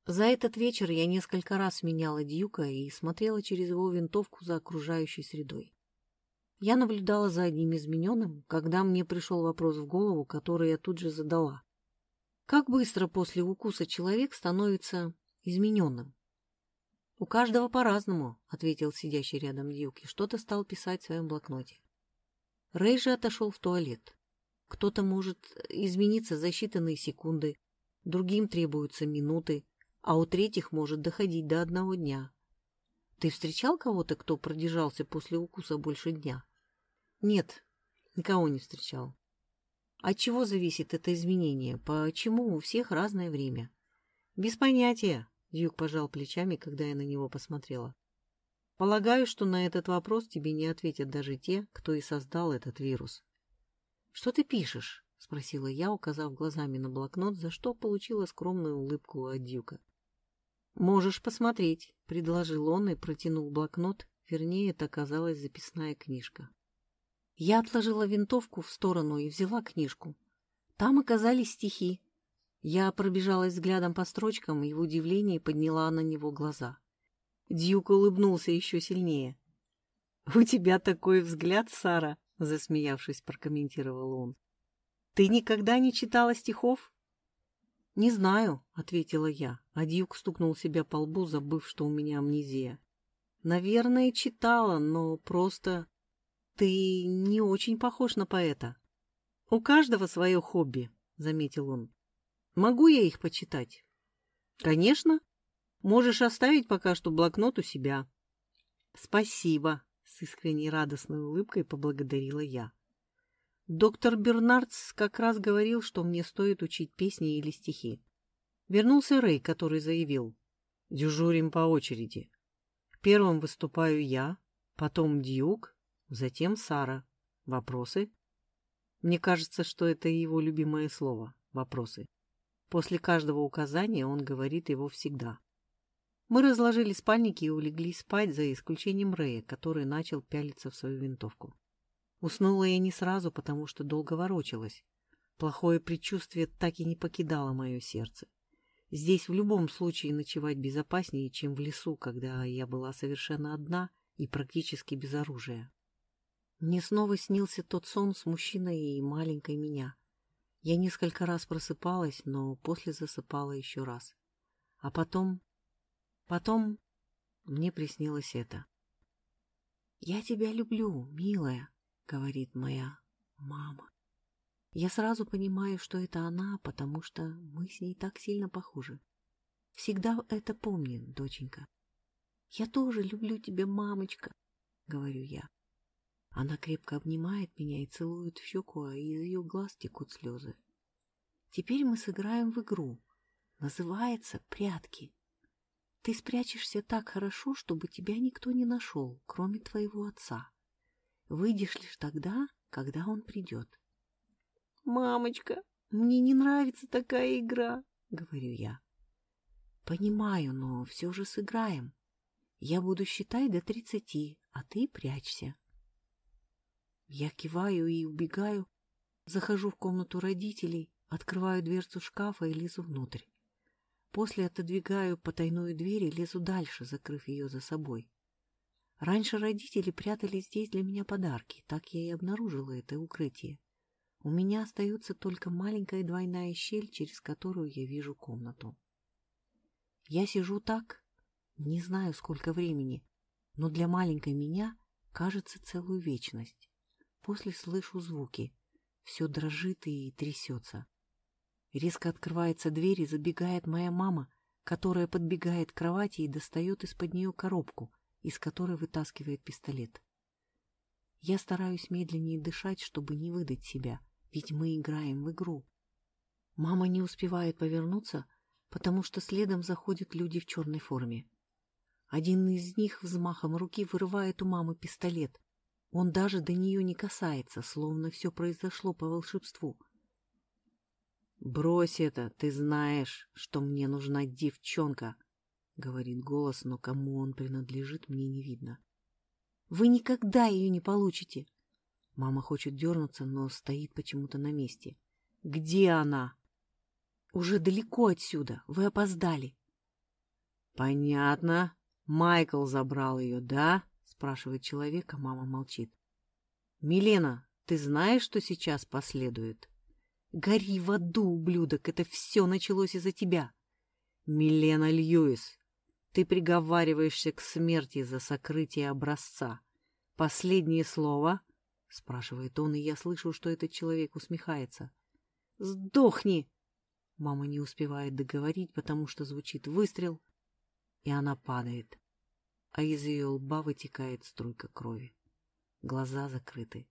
За этот вечер я несколько раз меняла Дьюка и смотрела через его винтовку за окружающей средой. Я наблюдала за одним измененным, когда мне пришел вопрос в голову, который я тут же задала. Как быстро после укуса человек становится измененным? У каждого по-разному, ответил сидящий рядом Дьюк и что-то стал писать в своем блокноте. Рэй же отошел в туалет. Кто-то может измениться за считанные секунды, другим требуются минуты, а у третьих может доходить до одного дня. Ты встречал кого-то, кто продержался после укуса больше дня? Нет, никого не встречал. От чего зависит это изменение? Почему у всех разное время? Без понятия, Дьюк пожал плечами, когда я на него посмотрела. Полагаю, что на этот вопрос тебе не ответят даже те, кто и создал этот вирус. Что ты пишешь? спросила я, указав глазами на блокнот, за что получила скромную улыбку от Дьюка. Можешь посмотреть, предложил он и протянул блокнот, вернее, это оказалась записная книжка. Я отложила винтовку в сторону и взяла книжку. Там оказались стихи. Я пробежалась взглядом по строчкам и в удивлении подняла на него глаза. Дьюк улыбнулся еще сильнее. — У тебя такой взгляд, Сара, — засмеявшись, прокомментировал он. — Ты никогда не читала стихов? — Не знаю, — ответила я, а Дьюк стукнул себя по лбу, забыв, что у меня амнезия. — Наверное, читала, но просто... «Ты не очень похож на поэта. У каждого свое хобби», — заметил он. «Могу я их почитать?» «Конечно. Можешь оставить пока что блокнот у себя». «Спасибо», — с искренней радостной улыбкой поблагодарила я. Доктор Бернардс как раз говорил, что мне стоит учить песни или стихи. Вернулся Рэй, который заявил. «Дежурим по очереди. Первым выступаю я, потом Дьюк, Затем Сара. Вопросы? Мне кажется, что это его любимое слово — вопросы. После каждого указания он говорит его всегда. Мы разложили спальники и улеглись спать, за исключением Рэя, который начал пялиться в свою винтовку. Уснула я не сразу, потому что долго ворочалась. Плохое предчувствие так и не покидало мое сердце. Здесь в любом случае ночевать безопаснее, чем в лесу, когда я была совершенно одна и практически без оружия. Мне снова снился тот сон с мужчиной и маленькой меня. Я несколько раз просыпалась, но после засыпала еще раз. А потом... Потом мне приснилось это. «Я тебя люблю, милая», — говорит моя мама. Я сразу понимаю, что это она, потому что мы с ней так сильно похожи. Всегда это помни, доченька. «Я тоже люблю тебя, мамочка», — говорю я. Она крепко обнимает меня и целует в щеку, а из ее глаз текут слезы. Теперь мы сыграем в игру. Называется «Прятки». Ты спрячешься так хорошо, чтобы тебя никто не нашел, кроме твоего отца. Выйдешь лишь тогда, когда он придет. «Мамочка, мне не нравится такая игра», — говорю я. «Понимаю, но все же сыграем. Я буду считать до тридцати, а ты прячься». Я киваю и убегаю, захожу в комнату родителей, открываю дверцу шкафа и лезу внутрь. После отодвигаю потайную дверь и лезу дальше, закрыв ее за собой. Раньше родители прятали здесь для меня подарки, так я и обнаружила это укрытие. У меня остается только маленькая двойная щель, через которую я вижу комнату. Я сижу так, не знаю сколько времени, но для маленькой меня кажется целую вечность. После слышу звуки. Все дрожит и трясется. Резко открывается дверь и забегает моя мама, которая подбегает к кровати и достает из-под нее коробку, из которой вытаскивает пистолет. Я стараюсь медленнее дышать, чтобы не выдать себя, ведь мы играем в игру. Мама не успевает повернуться, потому что следом заходят люди в черной форме. Один из них взмахом руки вырывает у мамы пистолет, он даже до нее не касается, словно все произошло по волшебству. «Брось это, ты знаешь, что мне нужна девчонка», — говорит голос, но кому он принадлежит, мне не видно. «Вы никогда ее не получите!» Мама хочет дернуться, но стоит почему-то на месте. «Где она?» «Уже далеко отсюда. Вы опоздали». «Понятно. Майкл забрал ее, да?» спрашивает человек, а мама молчит. «Милена, ты знаешь, что сейчас последует?» «Гори в аду, ублюдок! Это все началось из-за тебя!» «Милена Льюис, ты приговариваешься к смерти за сокрытие образца. Последнее слово? — спрашивает он, и я слышу, что этот человек усмехается. «Сдохни!» Мама не успевает договорить, потому что звучит выстрел, и она падает, а из ее лба вытекает струйка крови. Глаза закрыты.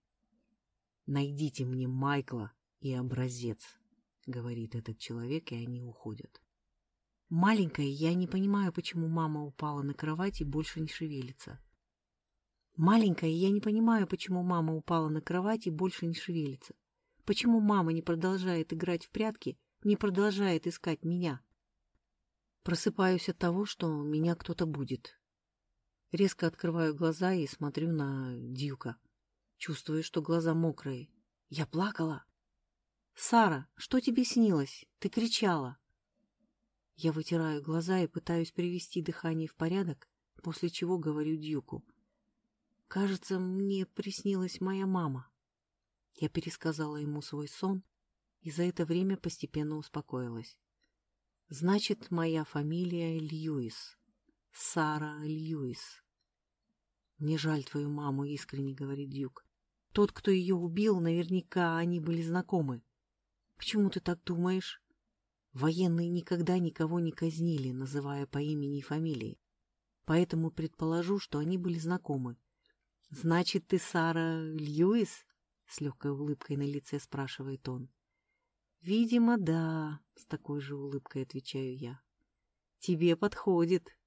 «Найдите мне Майкла и образец», — говорит этот человек, и они уходят. Маленькая, я не понимаю, почему мама упала на кровать и больше не шевелится. Маленькая, я не понимаю, почему мама упала на кровать и больше не шевелится. Почему мама не продолжает играть в прятки, не продолжает искать меня? Просыпаюсь от того, что меня кто-то будет. Резко открываю глаза и смотрю на Дьюка. Чувствую, что глаза мокрые. Я плакала. «Сара, что тебе снилось? Ты кричала». Я вытираю глаза и пытаюсь привести дыхание в порядок, после чего говорю Дьюку. «Кажется, мне приснилась моя мама». Я пересказала ему свой сон, и за это время постепенно успокоилась. Значит, моя фамилия Льюис. Сара Льюис. Мне жаль твою маму, искренне говорит Дюк. Тот, кто ее убил, наверняка они были знакомы. Почему ты так думаешь? Военные никогда никого не казнили, называя по имени и фамилии. Поэтому предположу, что они были знакомы. Значит, ты Сара Льюис? С легкой улыбкой на лице спрашивает он. Видимо, да, с такой же улыбкой отвечаю я. Тебе подходит.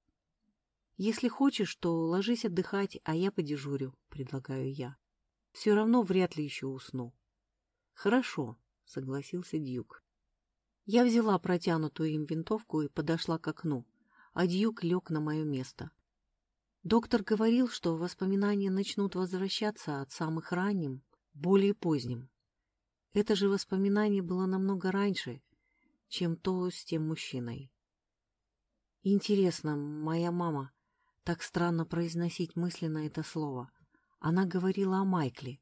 Если хочешь, то ложись отдыхать, а я подежурю, предлагаю я. Все равно вряд ли еще усну. Хорошо, согласился Дьюк. Я взяла протянутую им винтовку и подошла к окну, а Дьюк лег на мое место. Доктор говорил, что воспоминания начнут возвращаться от самых ранним, более поздним. Это же воспоминание было намного раньше, чем то с тем мужчиной. Интересно, моя мама так странно произносить мысленно это слово. Она говорила о Майкле.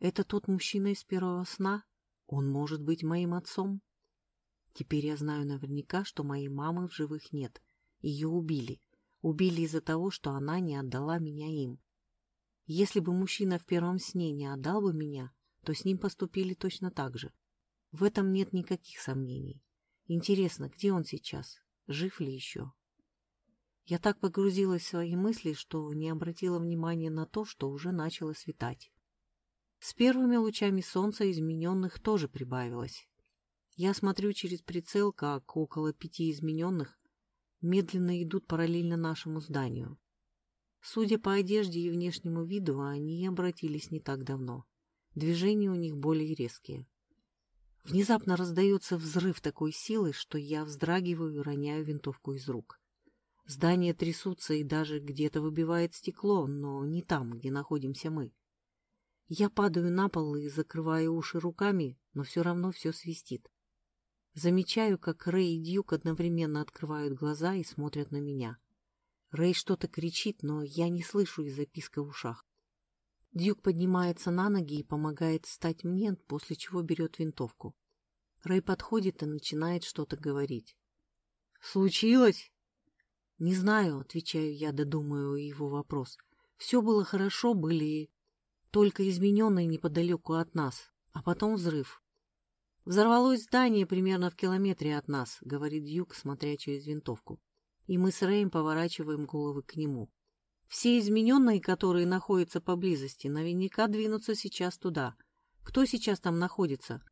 Это тот мужчина из первого сна? Он может быть моим отцом? Теперь я знаю наверняка, что моей мамы в живых нет. Ее убили. Убили из-за того, что она не отдала меня им. Если бы мужчина в первом сне не отдал бы меня, то с ним поступили точно так же. В этом нет никаких сомнений. Интересно, где он сейчас? Жив ли еще? Я так погрузилась в свои мысли, что не обратила внимания на то, что уже начало светать. С первыми лучами солнца измененных тоже прибавилось. Я смотрю через прицел, как около пяти измененных медленно идут параллельно нашему зданию. Судя по одежде и внешнему виду, они обратились не так давно. Движения у них более резкие. Внезапно раздается взрыв такой силы, что я вздрагиваю и роняю винтовку из рук. Здания трясутся и даже где-то выбивает стекло, но не там, где находимся мы. Я падаю на пол и закрываю уши руками, но все равно все свистит. Замечаю, как Рэй и Дьюк одновременно открывают глаза и смотрят на меня. Рэй что-то кричит, но я не слышу из-за писка в ушах. Дьюк поднимается на ноги и помогает встать мне, после чего берет винтовку. Рэй подходит и начинает что-то говорить. «Случилось?» «Не знаю», — отвечаю я, додумаю его вопрос. «Все было хорошо, были только измененные неподалеку от нас, а потом взрыв. Взорвалось здание примерно в километре от нас», — говорит Дьюк, смотря через винтовку. И мы с Рэем поворачиваем головы к нему. Все измененные, которые находятся поблизости, наверняка двинутся сейчас туда. Кто сейчас там находится?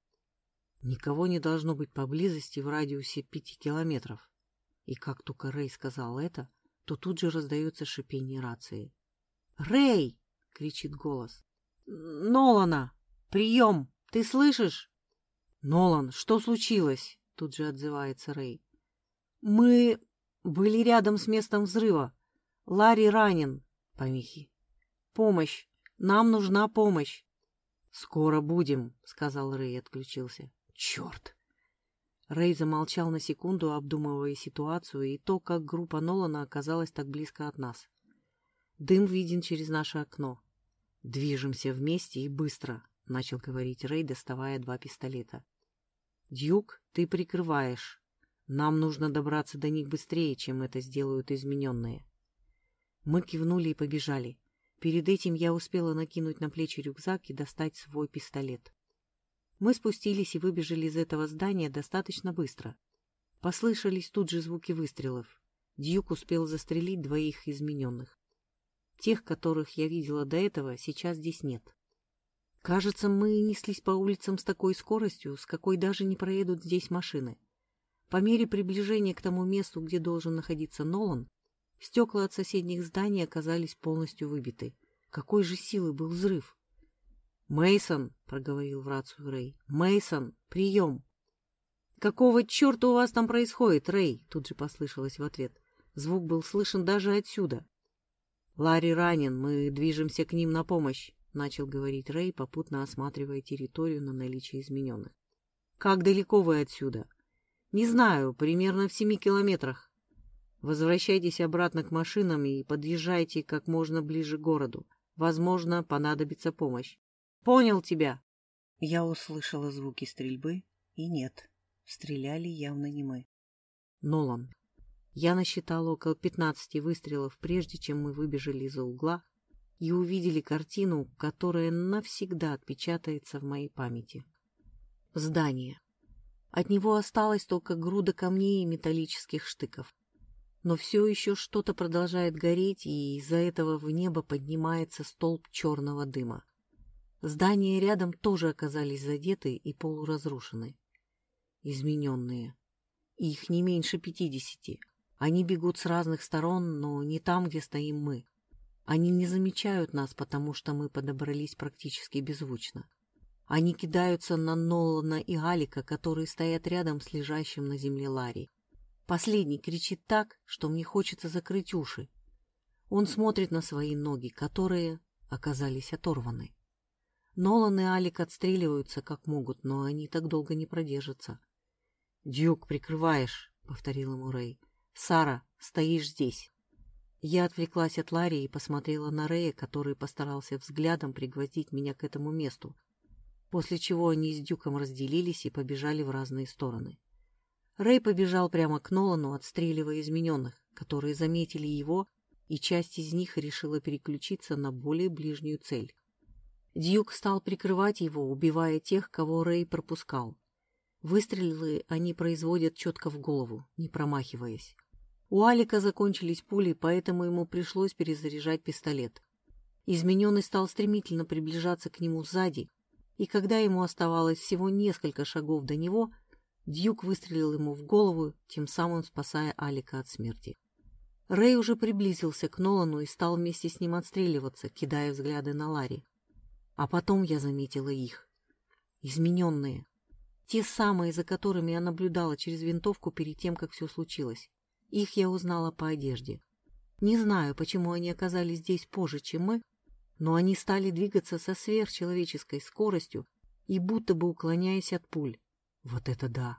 Никого не должно быть поблизости в радиусе пяти километров. И как только Рэй сказал это, то тут же раздается шипение рации. «Рэй!» — кричит голос. «Нолана! Прием! Ты слышишь?» «Нолан, что случилось?» — тут же отзывается Рэй. «Мы были рядом с местом взрыва. Ларри ранен. Помехи. Помощь. Нам нужна помощь. Скоро будем, сказал Рэй и отключился. Черт. Рэй замолчал на секунду, обдумывая ситуацию и то, как группа Нолана оказалась так близко от нас. Дым виден через наше окно. Движемся вместе и быстро, начал говорить Рэй, доставая два пистолета. Дьюк, ты прикрываешь. Нам нужно добраться до них быстрее, чем это сделают измененные. Мы кивнули и побежали. Перед этим я успела накинуть на плечи рюкзак и достать свой пистолет. Мы спустились и выбежали из этого здания достаточно быстро. Послышались тут же звуки выстрелов. Дьюк успел застрелить двоих измененных. Тех, которых я видела до этого, сейчас здесь нет. Кажется, мы неслись по улицам с такой скоростью, с какой даже не проедут здесь машины. По мере приближения к тому месту, где должен находиться Нолан, стекла от соседних зданий оказались полностью выбиты. Какой же силы был взрыв! Мейсон, проговорил в рацию Рэй. Мейсон, прием! Какого черта у вас там происходит, Рэй? Тут же послышалось в ответ. Звук был слышен даже отсюда. Ларри ранен, мы движемся к ним на помощь, начал говорить Рэй, попутно осматривая территорию на наличие измененных. Как далеко вы отсюда? Не знаю, примерно в семи километрах. Возвращайтесь обратно к машинам и подъезжайте как можно ближе к городу. Возможно, понадобится помощь. Понял тебя. Я услышала звуки стрельбы, и нет, стреляли явно не мы. Нолан. Я насчитала около пятнадцати выстрелов, прежде чем мы выбежали из-за угла и увидели картину, которая навсегда отпечатается в моей памяти. Здание. От него осталась только груда камней и металлических штыков. Но все еще что-то продолжает гореть, и из-за этого в небо поднимается столб черного дыма. Здания рядом тоже оказались задеты и полуразрушены. Измененные. Их не меньше пятидесяти. Они бегут с разных сторон, но не там, где стоим мы. Они не замечают нас, потому что мы подобрались практически беззвучно. Они кидаются на Нолана и Алика, которые стоят рядом с лежащим на земле Ларри. Последний кричит так, что мне хочется закрыть уши. Он смотрит на свои ноги, которые оказались оторваны. Нолан и Алик отстреливаются как могут, но они так долго не продержатся. — Дюк, прикрываешь, — повторил ему Рэй. — Сара, стоишь здесь. Я отвлеклась от Ларри и посмотрела на Рэя, который постарался взглядом пригвоздить меня к этому месту, после чего они с Дюком разделились и побежали в разные стороны. Рэй побежал прямо к Нолану, отстреливая измененных, которые заметили его, и часть из них решила переключиться на более ближнюю цель. Дьюк стал прикрывать его, убивая тех, кого Рэй пропускал. Выстрелы они производят четко в голову, не промахиваясь. У Алика закончились пули, поэтому ему пришлось перезаряжать пистолет. Измененный стал стремительно приближаться к нему сзади, и когда ему оставалось всего несколько шагов до него, Дьюк выстрелил ему в голову, тем самым спасая Алика от смерти. Рэй уже приблизился к Нолану и стал вместе с ним отстреливаться, кидая взгляды на Ларри. А потом я заметила их. Измененные. Те самые, за которыми я наблюдала через винтовку перед тем, как все случилось. Их я узнала по одежде. Не знаю, почему они оказались здесь позже, чем мы, но они стали двигаться со сверхчеловеческой скоростью и будто бы уклоняясь от пуль. Вот это да!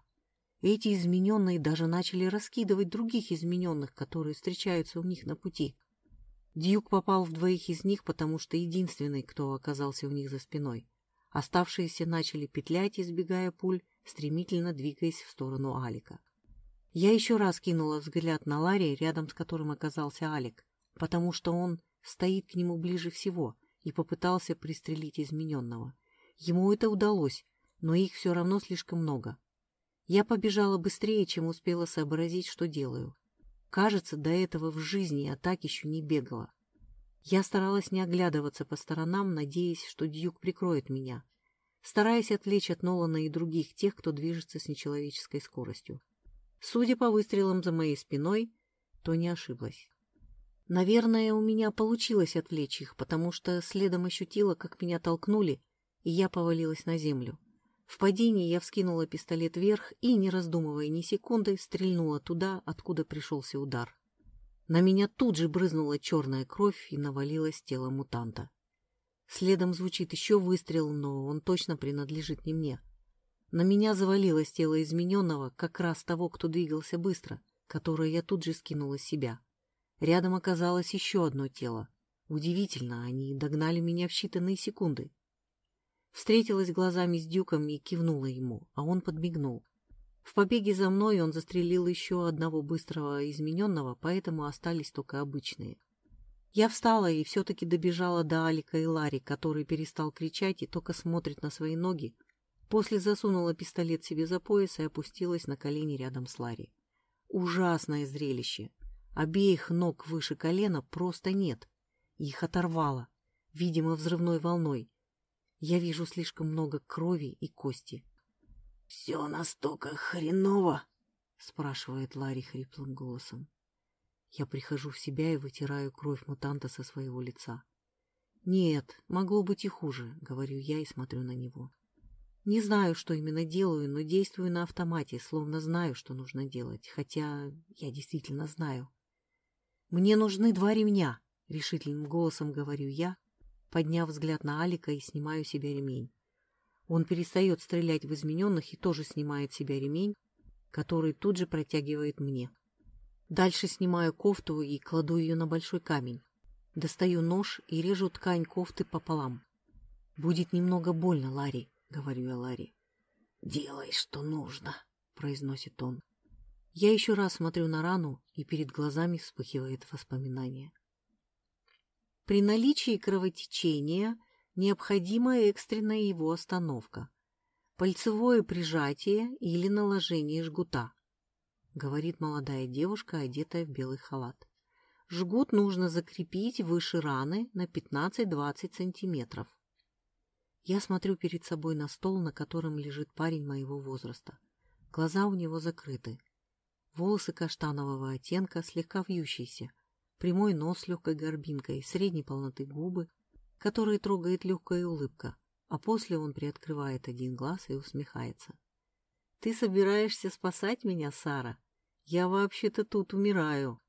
Эти измененные даже начали раскидывать других измененных, которые встречаются у них на пути. Дьюк попал в двоих из них, потому что единственный, кто оказался у них за спиной. Оставшиеся начали петлять, избегая пуль, стремительно двигаясь в сторону Алика. Я еще раз кинула взгляд на Ларри, рядом с которым оказался Алик, потому что он стоит к нему ближе всего и попытался пристрелить измененного. Ему это удалось, но их все равно слишком много. Я побежала быстрее, чем успела сообразить, что делаю. Кажется, до этого в жизни я так еще не бегала. Я старалась не оглядываться по сторонам, надеясь, что Дьюк прикроет меня, стараясь отвлечь от Нолана и других тех, кто движется с нечеловеческой скоростью. Судя по выстрелам за моей спиной, то не ошиблась. Наверное, у меня получилось отвлечь их, потому что следом ощутила, как меня толкнули, и я повалилась на землю. В падении я вскинула пистолет вверх и, не раздумывая ни секунды, стрельнула туда, откуда пришелся удар. На меня тут же брызнула черная кровь и навалилось тело мутанта. Следом звучит еще выстрел, но он точно принадлежит не мне. На меня завалилось тело измененного, как раз того, кто двигался быстро, которое я тут же скинула с себя. Рядом оказалось еще одно тело. Удивительно, они догнали меня в считанные секунды. Встретилась глазами с Дюком и кивнула ему, а он подмигнул. В побеге за мной он застрелил еще одного быстрого измененного, поэтому остались только обычные. Я встала и все-таки добежала до Алика и Ларри, который перестал кричать и только смотрит на свои ноги. После засунула пистолет себе за пояс и опустилась на колени рядом с Ларри. Ужасное зрелище. Обеих ног выше колена просто нет. Их оторвало, видимо, взрывной волной. Я вижу слишком много крови и кости. — Все настолько хреново? — спрашивает Ларри хриплым голосом. Я прихожу в себя и вытираю кровь мутанта со своего лица. «Нет, могло быть и хуже», — говорю я и смотрю на него. Не знаю, что именно делаю, но действую на автомате, словно знаю, что нужно делать, хотя я действительно знаю. «Мне нужны два ремня», — решительным голосом говорю я, подняв взгляд на Алика и снимаю себе ремень. Он перестает стрелять в измененных и тоже снимает себе ремень, который тут же протягивает мне. Дальше снимаю кофту и кладу ее на большой камень. Достаю нож и режу ткань кофты пополам. «Будет немного больно, Ларри», — говорю я Ларри. «Делай, что нужно», — произносит он. Я еще раз смотрю на рану, и перед глазами вспыхивает воспоминание. При наличии кровотечения необходима экстренная его остановка, пальцевое прижатие или наложение жгута. — говорит молодая девушка, одетая в белый халат. Жгут нужно закрепить выше раны на 15-20 сантиметров. Я смотрю перед собой на стол, на котором лежит парень моего возраста. Глаза у него закрыты. Волосы каштанового оттенка, слегка вьющиеся. Прямой нос с легкой горбинкой, средней полноты губы, которые трогает легкая улыбка, а после он приоткрывает один глаз и усмехается. «Ты собираешься спасать меня, Сара?» Я вообще-то тут умираю.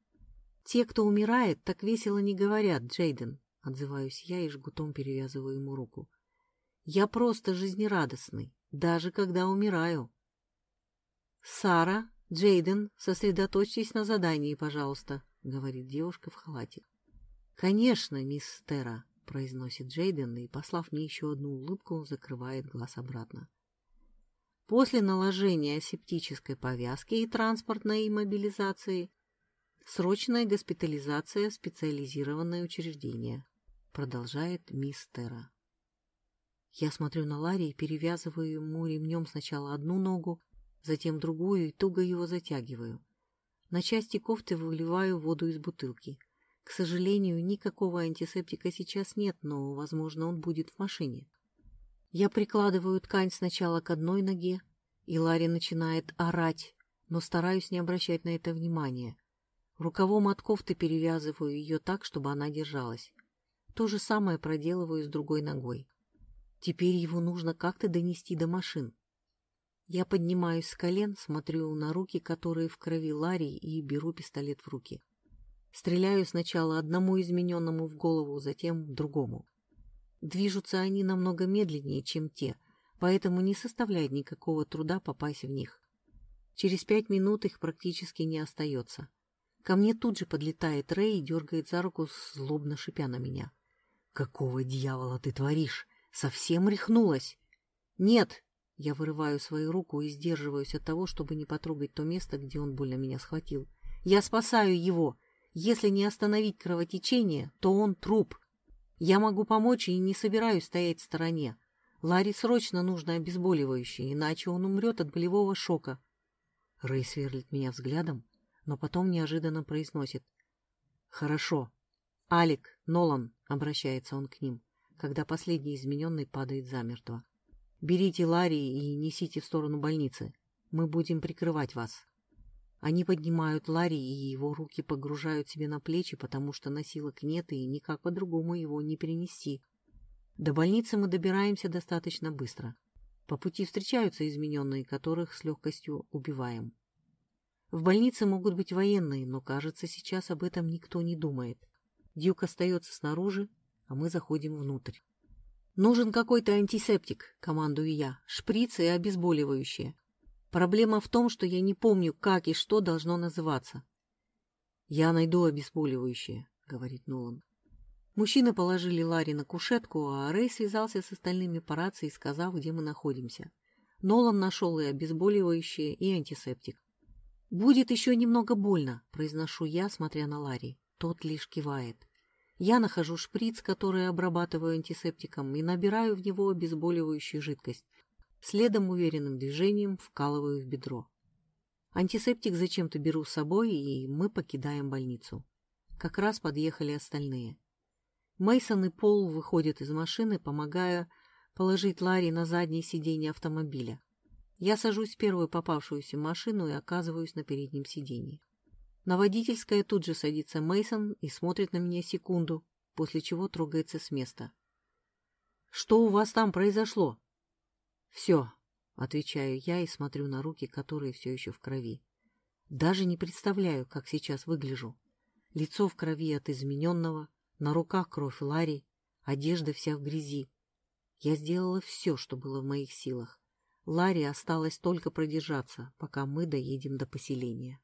Те, кто умирает, так весело не говорят, Джейден, отзываюсь я и жгутом перевязываю ему руку. Я просто жизнерадостный, даже когда умираю. Сара, Джейден, сосредоточьтесь на задании, пожалуйста, говорит девушка в халате. Конечно, мисс Тера, произносит Джейден и, послав мне еще одну улыбку, закрывает глаз обратно. После наложения асептической повязки и транспортной иммобилизации срочная госпитализация в специализированное учреждение, продолжает мистера. Я смотрю на Ларри и перевязываю ему ремнем сначала одну ногу, затем другую и туго его затягиваю. На части кофты выливаю воду из бутылки. К сожалению, никакого антисептика сейчас нет, но, возможно, он будет в машине. Я прикладываю ткань сначала к одной ноге, и Ларри начинает орать, но стараюсь не обращать на это внимания. Рукавом от кофты перевязываю ее так, чтобы она держалась. То же самое проделываю с другой ногой. Теперь его нужно как-то донести до машин. Я поднимаюсь с колен, смотрю на руки, которые в крови Ларри, и беру пистолет в руки. Стреляю сначала одному измененному в голову, затем другому. Движутся они намного медленнее, чем те, поэтому не составляет никакого труда попасть в них. Через пять минут их практически не остается. Ко мне тут же подлетает Рэй и дергает за руку, злобно шипя на меня. «Какого дьявола ты творишь? Совсем рехнулась?» «Нет!» Я вырываю свою руку и сдерживаюсь от того, чтобы не потрогать то место, где он больно меня схватил. «Я спасаю его! Если не остановить кровотечение, то он труп!» Я могу помочь и не собираюсь стоять в стороне. Ларри срочно нужно обезболивающее, иначе он умрет от болевого шока. Рэй сверлит меня взглядом, но потом неожиданно произносит. «Хорошо. Алик, Нолан», — обращается он к ним, когда последний измененный падает замертво. «Берите Ларри и несите в сторону больницы. Мы будем прикрывать вас». Они поднимают Ларри, и его руки погружают себе на плечи, потому что носилок нет, и никак по-другому его не перенести. До больницы мы добираемся достаточно быстро. По пути встречаются измененные, которых с легкостью убиваем. В больнице могут быть военные, но, кажется, сейчас об этом никто не думает. Дюк остается снаружи, а мы заходим внутрь. «Нужен какой-то антисептик», — командую я, — «шприцы и обезболивающее. Проблема в том, что я не помню, как и что должно называться. «Я найду обезболивающее», — говорит Нолан. Мужчины положили Ларри на кушетку, а Рэй связался с остальными по рации, сказав, где мы находимся. Нолан нашел и обезболивающее, и антисептик. «Будет еще немного больно», — произношу я, смотря на Ларри. Тот лишь кивает. Я нахожу шприц, который обрабатываю антисептиком, и набираю в него обезболивающую жидкость. Следом уверенным движением вкалываю в бедро. Антисептик зачем-то беру с собой, и мы покидаем больницу. Как раз подъехали остальные. Мейсон и Пол выходят из машины, помогая положить Ларри на заднее сиденье автомобиля. Я сажусь в первую попавшуюся машину и оказываюсь на переднем сиденье. На водительское тут же садится Мейсон и смотрит на меня секунду, после чего трогается с места. «Что у вас там произошло?» «Все», — отвечаю я и смотрю на руки, которые все еще в крови. Даже не представляю, как сейчас выгляжу. Лицо в крови от измененного, на руках кровь Ларри, одежда вся в грязи. Я сделала все, что было в моих силах. Ларри осталось только продержаться, пока мы доедем до поселения.